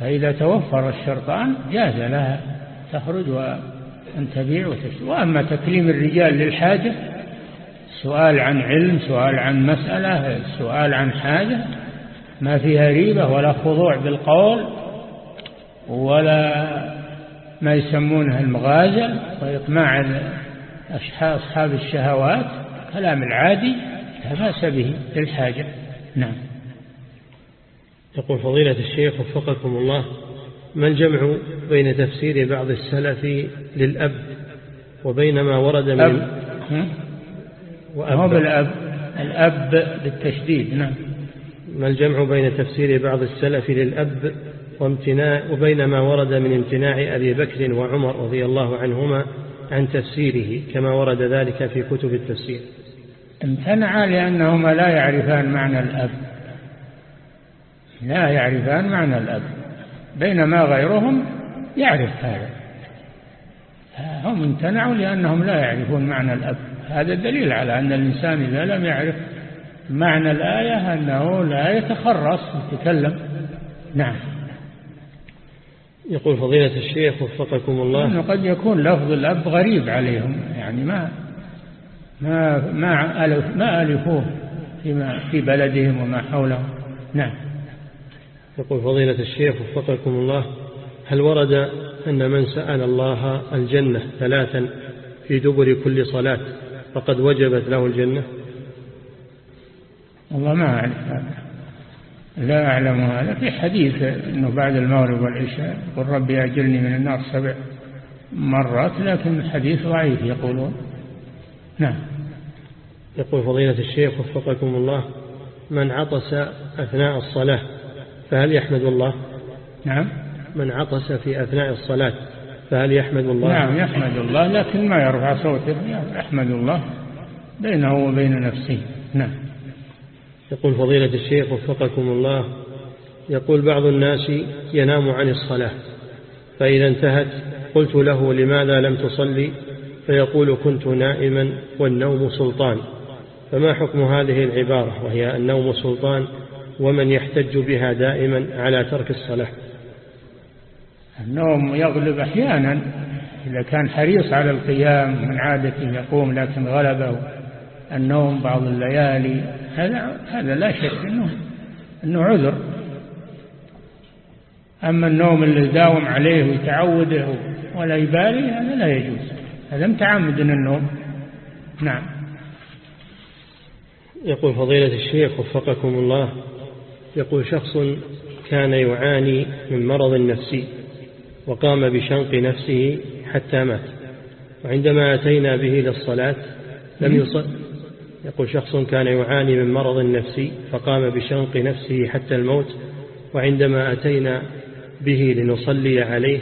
فإذا توفر الشرطان جاز لها تخرج وأن تبيع وتشتري. وأما تكليم الرجال للحاجة سؤال عن علم سؤال عن مسألة سؤال عن حاجة ما فيها ريبة ولا خضوع بالقول ولا ما يسمونها المغازل وإطماع أصحاب الشهوات كلام العادي لا بأس به للحاجة. نعم. يقول فضيلة الشيخ وفقكم الله ما الجمع بين تفسير بعض السلف للأب وبين ما ورد من أب. وأب. هو بالأب؟ الأب بالتشديد نعم. ما الجمع بين تفسير بعض السلف للأب وامتناع وبين ما ورد من امتناع أبي بكر وعمر رضي الله عنهما عن تفسيره كما ورد ذلك في كتب التفسير. امتنع لأنهما لا يعرفان معنى الأب. لا يعرفان معنى الأب. بينما غيرهم يعرف هذا. هم امتنعوا لأنهم لا يعرفون معنى الأب. هذا دليل على أن الإنسان إذا لم يعرف معنى الآية أنه لا يتخرص يتكلم. نعم. يقول فضيلة الشيخ وفقكم الله. أنه قد يكون لفظ الأب غريب عليهم يعني ما ما ما ألف ما ألفوه فيما في بلدهم وما حولهم. نعم. يقول فضيلة الشيخ وفقكم الله هل ورد أن من سأل الله الجنة ثلاثا في دبر كل صلاة فقد وجبت له الجنة؟ والله ما أعرف هذا. لا أعلم هذا. في حديث أنه بعد المغرب والعشاء قل ربي أجرني من النار سبع مرات لكن الحديث ضعيف يقولون. نعم. يقول فضيلة الشيخ وفقكم الله من عطس أثناء الصلاة فهل يحمد الله؟ نعم. من عطس في أثناء الصلاة فهل يحمد الله؟ نعم يحمد الله لكن ما يرفع صوته يحمد الله بينه وبين نفسه. نعم. يقول فضيلة الشيخ وفقكم الله يقول بعض الناس ينام عن الصلاة فإذا انتهت قلت له لماذا لم تصلي؟ فيقول كنت نائما والنوم سلطان. فما حكم هذه العبارة؟ وهي النوم سلطان ومن يحتج بها دائما على ترك الصلاة. النوم يغلب أحيانا إذا كان حريص على القيام من عادته يقوم لكن غلبه النوم بعض الليالي هذا هذا لا شك إنه إنه عذر. أما النوم اللي داوم عليه ويتعوده ولا يبالي هذا لا يجوز. هذا متعمد النوم. نعم. يقول فضيلة الشيخ وفقكم الله يقول شخص كان يعاني من مرض نفسي وقام بشنق نفسه حتى مات وعندما أتينا به للصلاة لم يصل يقول شخص كان يعاني من مرض نفسي فقام بشنق نفسه حتى الموت وعندما أتينا به لنصلي عليه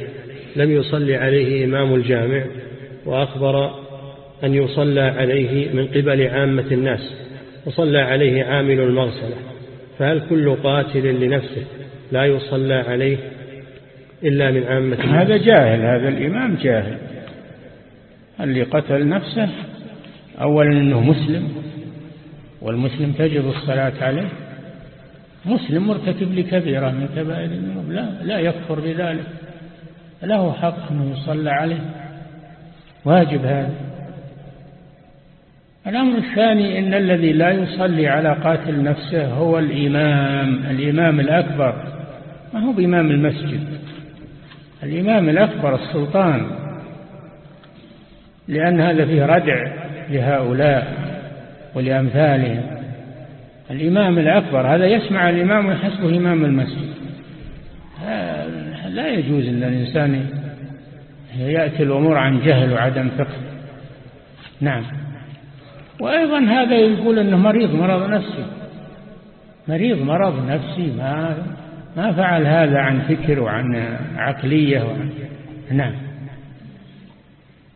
لم يصلي عليه إمام الجامع وأخبر أن يصلى عليه من قبل عامة الناس وصلى عليه عامل المغسلة فهل كل قاتل لنفسه لا يصلى عليه إلا من عامة الناس؟ هذا جاهل هذا الإمام جاهل اللي قتل نفسه أولا أنه مسلم والمسلم تجب الصلاة عليه. مسلم مرتكب لكبيرة من كبائر الذنوب لا لا يكفر بذلك. له حق أنه يصلى عليه. واجب هذا. الأمر الثاني إن الذي لا يصلي على قاتل نفسه هو الإمام. الإمام الأكبر. ما هو بإمام المسجد؟ الإمام الأكبر السلطان. لأن هذا فيه ردع لهؤلاء ولأمثالهم. الإمام الأكبر هذا يسمع الإمام ويحسبه إمام المسجد. لا يجوز أن الإنسان يأتي الأمور عن جهل وعدم فقه. نعم. وأيضا هذا يقول أنه مريض مرض نفسي. مريض مرض نفسي ما ما فعل هذا عن فكر وعن عقلية وعن نعم.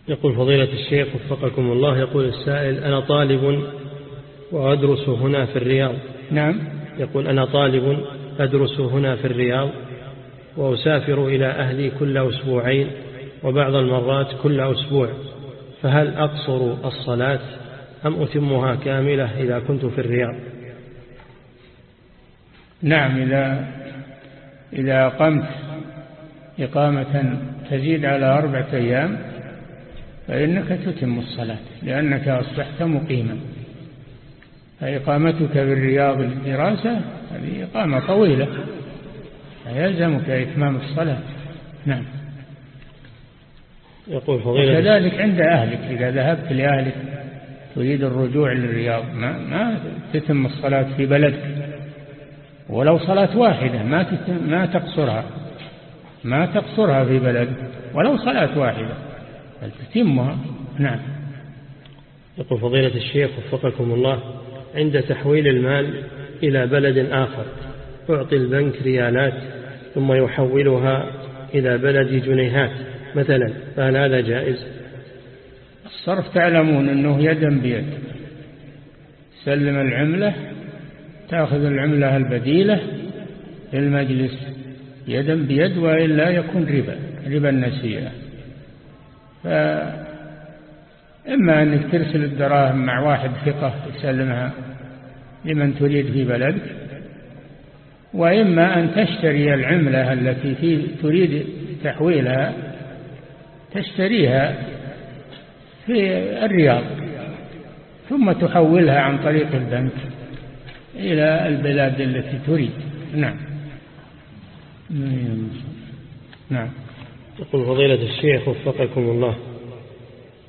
يقول فضيلة الشيخ وفقكم الله يقول السائل أنا طالب وأدرس هنا في الرياض. نعم. يقول أنا طالب أدرس هنا في الرياض وأسافر إلى أهلي كل أسبوعين وبعض المرات كل أسبوع فهل أقصر الصلاة أم أتمها كاملة إذا كنت في الرياض؟ نعم إذا إذا أقمت إقامة تزيد على أربعة أيام فإنك تتم الصلاة لأنك أصبحت مقيما. فإقامتك بالرياض للدراسة هذه إقامة طويلة فيلزمك إتمام الصلاة. نعم. يقول فضيلة وكذلك عند أهلك إذا ذهبت لأهلك تريد الرجوع للرياض ما, ما تتم الصلاة في بلدك. ولو صلاة واحدة ما ما تقصرها ما تقصرها في بلدك. ولو صلاة واحدة. بل تتمها نعم. يقول فضيلة الشيخ وفقكم الله عند تحويل المال إلى بلد آخر أعطي البنك ريالات ثم يحولها إلى بلد جنيهات مثلا فهل هذا جائز؟ الصرف تعلمون أنه يدا بيد. سلم العملة تأخذ العملة البديلة للمجلس يدا بيد وإلا يكون ربا ربا النسيئة. فإما أنك ترسل الدراهم مع واحد ثقة يسلمها لمن تريد في بلدك وإما أن تشتري العملة التي في تريد تحويلها تشتريها في الرياض ثم تحولها عن طريق البنك إلى البلاد التي تريد. نعم. نعم. يقول فضيلة الشيخ وفقكم الله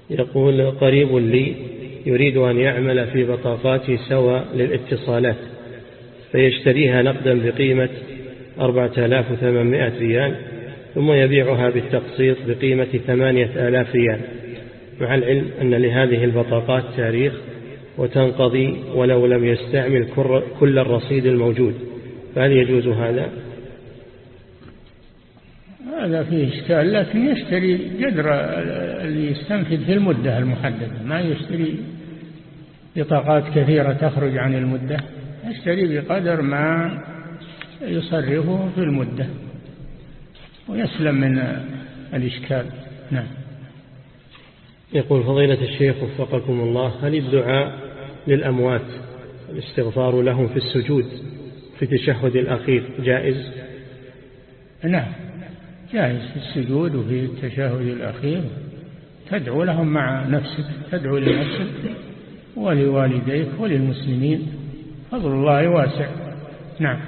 يقول قريب لي يريد أن يعمل في بطاقات سوى للاتصالات فيشتريها نقدا بقيمة 4800 ريال ثم يبيعها بالتقسيط بقيمة 8000 ريال مع العلم أن لهذه البطاقات تاريخ وتنقضي ولو لم يستعمل كل الرصيد الموجود فهل يجوز هذا؟ هذا فيه إشكال لكن يشتري قدر اللي يستنفذ في المدة المحددة ما يشتري بطاقات كثيرة تخرج عن المدة يشتري بقدر ما يصرفه في المدة ويسلم من الإشكال. نعم. يقول فضيلة الشيخ وفقكم الله هل الدعاء للأموات الاستغفار لهم في السجود في التشهد الأخير جائز؟ نعم. جائز في السجود وفي التشهد الأخير. تدعو لهم مع نفسك تدعو لنفسك ولوالديك وللمسلمين. فضل الله واسع. نعم.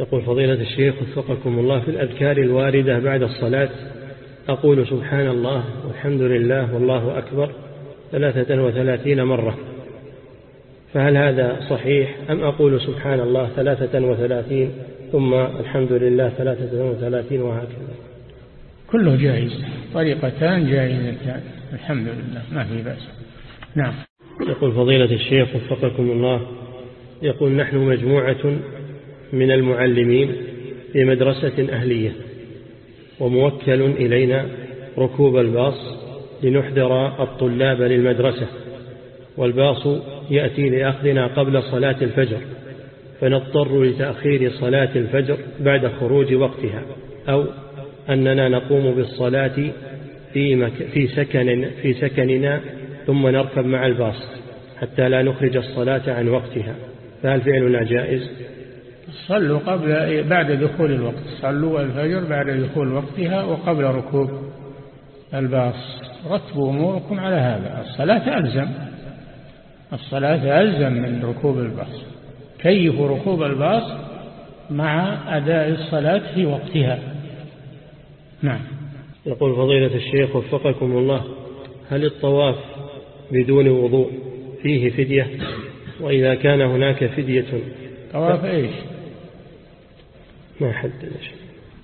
يقول فضيلة الشيخ وفقكم الله في الأذكار الواردة بعد الصلاة. أقول سبحان الله والحمد لله والله أكبر ثلاثة وثلاثين مرة. فهل هذا صحيح أم أقول سبحان الله ثلاثة وثلاثين؟ ثم الحمد لله ثلاثة وثلاثين وهكذا. كله جائز. طريقتان جائزتان. الحمد لله. ما في بأس. نعم. يقول فضيلة الشيخ وفقكم الله يقول نحن مجموعة من المعلمين في مدرسة أهلية وموكل إلينا ركوب الباص لنحضر الطلاب للمدرسة والباص يأتي لأخذنا قبل صلاة الفجر. فنضطر لتأخير صلاة الفجر بعد خروج وقتها أو أننا نقوم بالصلاة في, مك في, سكن في سكننا ثم نركب مع الباص حتى لا نخرج الصلاة عن وقتها. فهل فعلنا جائز؟ صلوا قبل بعد دخول الوقت. صلوا الفجر بعد دخول وقتها وقبل ركوب الباص. رتبوا أموركم على هذا. الصلاة ألزم. الصلاة ألزم من ركوب الباص. كيفوا ركوب الباص مع أداء الصلاة في وقتها. نعم. يقول فضيلة الشيخ وفقكم الله هل الطواف بدون وضوء فيه فدية؟ وإذا كان هناك فدية طواف إيش؟ ما حدد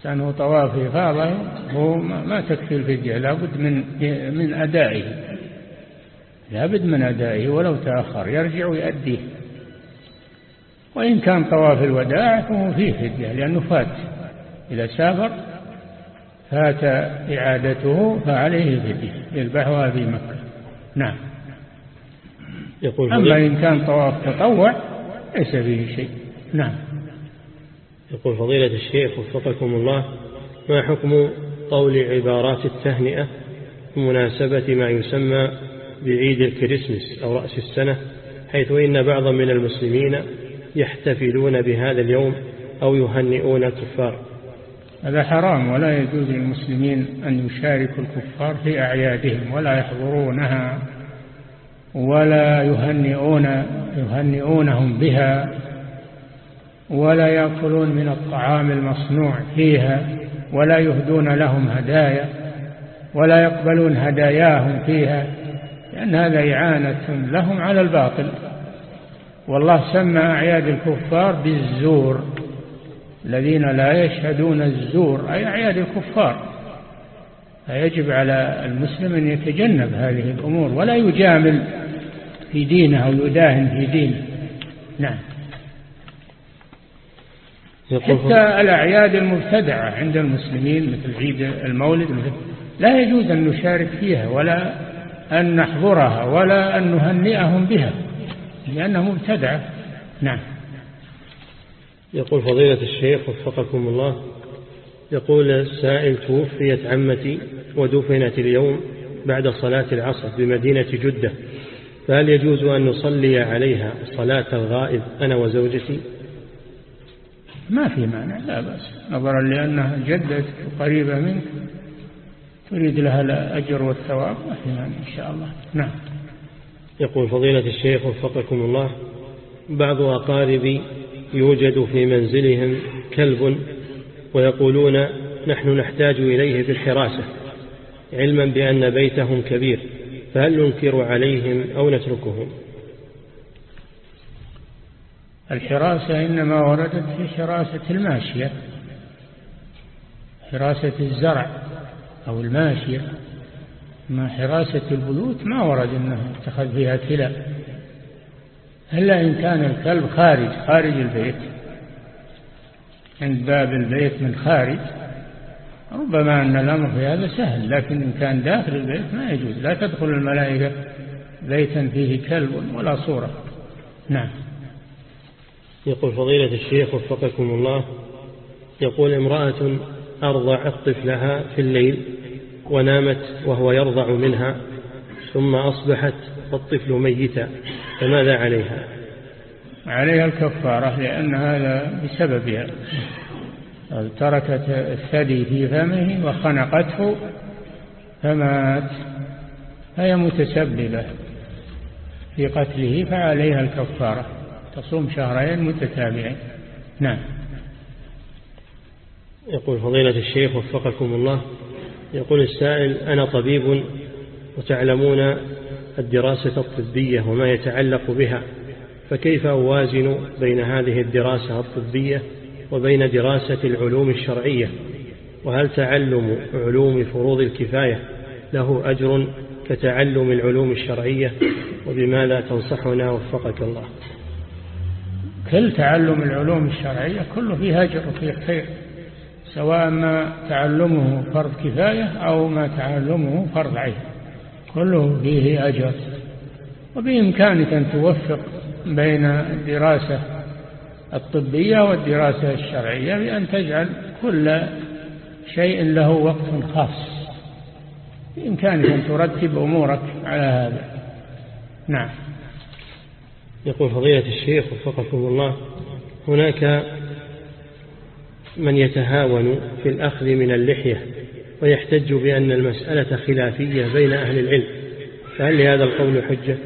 كان طواف إفاضة هو ما تكفي الفدية لابد من من أدائه. لابد من أدائه ولو تأخر يرجع ويؤديه. وإن كان طواف الوداع فهو فيه فدية لأنه فات. إذا سافر فات إعادته فعليه فدية يذبحها في مكة. نعم. يقول أما إن كان طواف تطوع ليس فيه شيء. نعم. يقول فضيلة الشيخ وفقكم الله ما حكم قول عبارات التهنئة بمناسبة ما يسمى بعيد الكريسمس أو رأس السنة حيث إن بعضا من المسلمين يحتفلون بهذا اليوم أو يهنئون الكفار. هذا حرام ولا يجوز للمسلمين أن يشاركوا الكفار في أعيادهم ولا يحضرونها ولا يهنئون يهنئونهم بها ولا يأكلون من الطعام المصنوع فيها ولا يهدون لهم هدايا ولا يقبلون هداياهم فيها لأن هذا إعانة لهم على الباطل. والله سمى أعياد الكفار بالزور الذين لا يشهدون الزور أي أعياد الكفار. فيجب على المسلم أن يتجنب هذه الأمور ولا يجامل في دينه أو يداهن في دينه. نعم. حتى الأعياد المبتدعة عند المسلمين مثل عيد المولد لا يجوز أن نشارك فيها ولا أن نحضرها ولا أن نهنئهم بها. لأنها مبتدعة نعم. يقول فضيلة الشيخ وفقكم الله يقول السائل توفيت عمتي ودفنت اليوم بعد صلاة العصر بمدينة جدة فهل يجوز أن نصلي عليها صلاة الغائب أنا وزوجتي؟ ما في مانع لا بأس. نظرا لأنها جدة قريبة منك تريد لها الأجر والثواب ما في مانع إن شاء الله. نعم. يقول فضيلة الشيخ وفقكم الله بعض أقاربي يوجد في منزلهم كلب ويقولون نحن نحتاج إليه في الحراسة علما بأن بيتهم كبير فهل ننكر عليهم أو نتركهم؟ الحراسة إنما وردت في حراسة الماشية حراسة الزرع أو الماشية. ما حراسة البيوت ما ورد أنه اتخذ فيها كلاب إلا إن كان الكلب خارج خارج البيت. عند باب البيت من خارج. ربما أن الأمر في هذا سهل لكن إن كان داخل البيت ما يجوز. لا تدخل الملائكة بيتا فيه كلب ولا صورة. نعم. يقول فضيلة الشيخ وفقكم الله يقول امرأة أرضعت طفلها في الليل. ونامت وهو يرضع منها ثم أصبحت والطفل ميتا فماذا عليها؟ عليها الكفارة لأن هذا بسببها تركت الثدي في فمه وخنقته فمات. فهي متسببة في قتله فعليها الكفارة. تصوم شهرين متتابعين. نعم. يقول فضيلة الشيخ وفقكم الله يقول السائل أنا طبيب وتعلمون الدراسة الطبية وما يتعلق بها فكيف أوازن بين هذه الدراسة الطبية وبين دراسة العلوم الشرعية؟ وهل تعلم علوم فروض الكفاية له أجر كتعلم العلوم الشرعية؟ وبماذا تنصحنا وفقك الله. كل تعلم العلوم الشرعية كله فيه أجر وفيه خير. سواء ما تعلمه فرض كفاية أو ما تعلمه فرض عين. كله فيه أجر. وبإمكانك أن توفق بين الدراسة الطبية والدراسة الشرعية بأن تجعل كل شيء له وقت خاص. بإمكانك أن ترتب أمورك على هذا. نعم. يقول فضيلة الشيخ وفقكم الله هناك من يتهاون في الأخذ من اللحية ويحتج بأن المسألة خلافية بين أهل العلم فهل لهذا القول حجة؟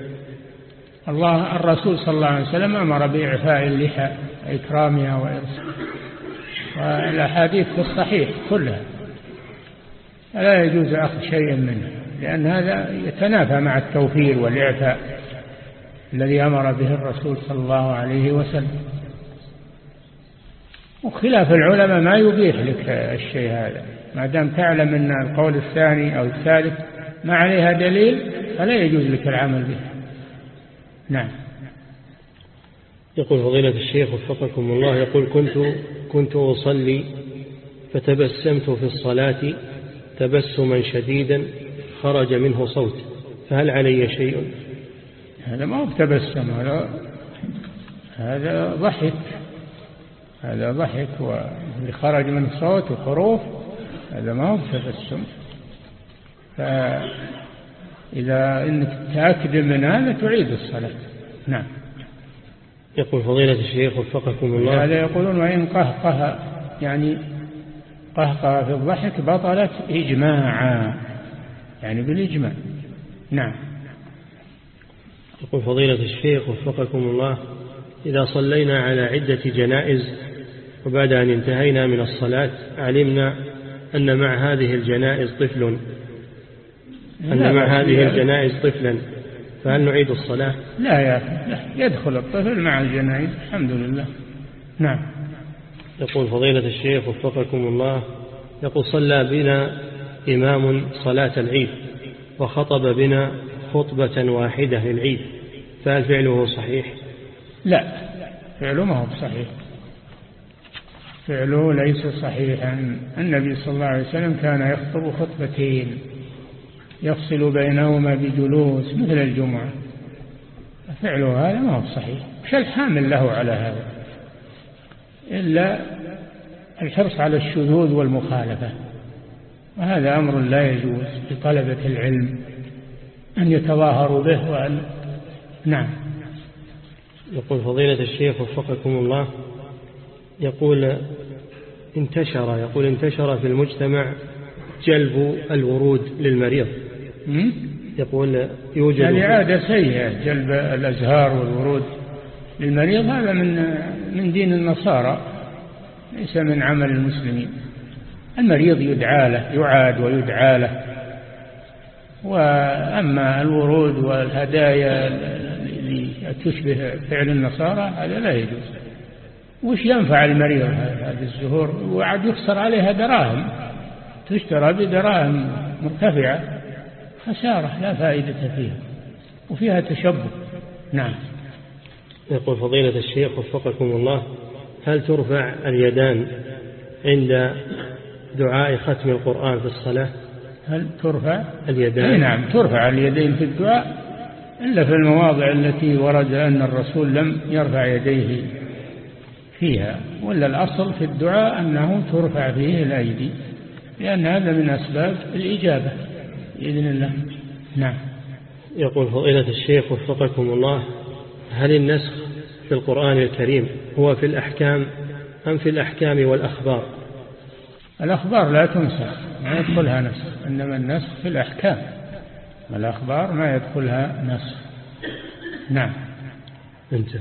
الله الرسول صلى الله عليه وسلم أمر بإعفاء اللحى إكرامها وإرسالها. والأحاديث في الصحيح كلها. لا يجوز أخذ شيء منها لأن هذا يتنافى مع التوفير والإعفاء الذي أمر به الرسول صلى الله عليه وسلم. وخلاف العلماء ما يبيح لك الشيء هذا. ما دام تعلم أن القول الثاني أو الثالث ما عليها دليل فلا يجوز لك العمل به. نعم. يقول فضيلة الشيخ وفقكم الله يقول كنت كنت أصلي فتبسمت في الصلاة تبسما شديدا خرج منه صوت فهل علي شيء؟ هذا ما هو بتبسم هذا هذا ضحك. هذا ضحك واللي خرج من صوت وحروف هذا ما هو بتبسم. فإذا إنك تأكد من هذا تعيد الصلاة. نعم. يقول فضيلة الشيخ وفقكم الله. هذا يقولون وإن قهقه يعني قهقه في الضحك بطلت إجماعا. يعني بالإجماع. نعم. يقول فضيلة الشيخ وفقكم الله. إذا صلينا على عدة جنائز وبعد أن انتهينا من الصلاة علمنا أن مع هذه الجنائز طفل. أن مع هذه الجنائز طفلا. فهل نعيد الصلاة؟ لا يا أخي لا. يدخل الطفل مع الجنائز الحمد لله. نعم. يقول فضيلة الشيخ وفقكم الله يقول صلى بنا إمام صلاة العيد وخطب بنا خطبة واحدة للعيد فهل فعله صحيح؟ لا. فعله ما هو صحيح فعله ليس صحيحا. النبي صلى الله عليه وسلم كان يخطب خطبتين. يفصل بينهما بجلوس مثل الجمعة. فعله هذا ما هو صحيح. مش الحامل له على هذا. إلا الحرص على الشذوذ والمخالفة. وهذا أمر لا يجوز لطلبة العلم أن يتظاهروا به وأن نعم. يقول فضيلة الشيخ وفقكم الله. يقول انتشر يقول انتشر في المجتمع جلب الورود للمريض. يقول يوجد هذه عادة سيئة جلب الأزهار والورود للمريض هذا من من دين النصارى ليس من عمل المسلمين. المريض يدعى له يعاد ويدعى له. وأما الورود والهدايا اللي تشبه فعل النصارى هذا لا يجوز. وش ينفع المريض هذه الزهور؟ وعاد يخسر عليها دراهم. تشترى بدراهم مرتفعة. خسارة لا فائدة فيها. وفيها تشبه. نعم. يقول فضيلة الشيخ وفقكم الله هل ترفع اليدان عند دعاء ختم القرآن في الصلاة؟ هل ترفع؟ اليدان. نعم ترفع اليدين في الدعاء إلا في المواضع التي ورد أن الرسول لم يرفع يديه. فيها ولا الأصل في الدعاء أنه ترفع فيه الأيدي لأن هذا من أسباب الإجابة بإذن الله. نعم. يقول فضيلة الشيخ وفقكم الله هل النسخ في القرآن الكريم هو في الأحكام أم في الأحكام والأخبار؟ الأخبار لا تنسخ ما يدخلها نسخ إنما النسخ في الأحكام. الأخبار ما يدخلها نسخ. نعم. انتهى.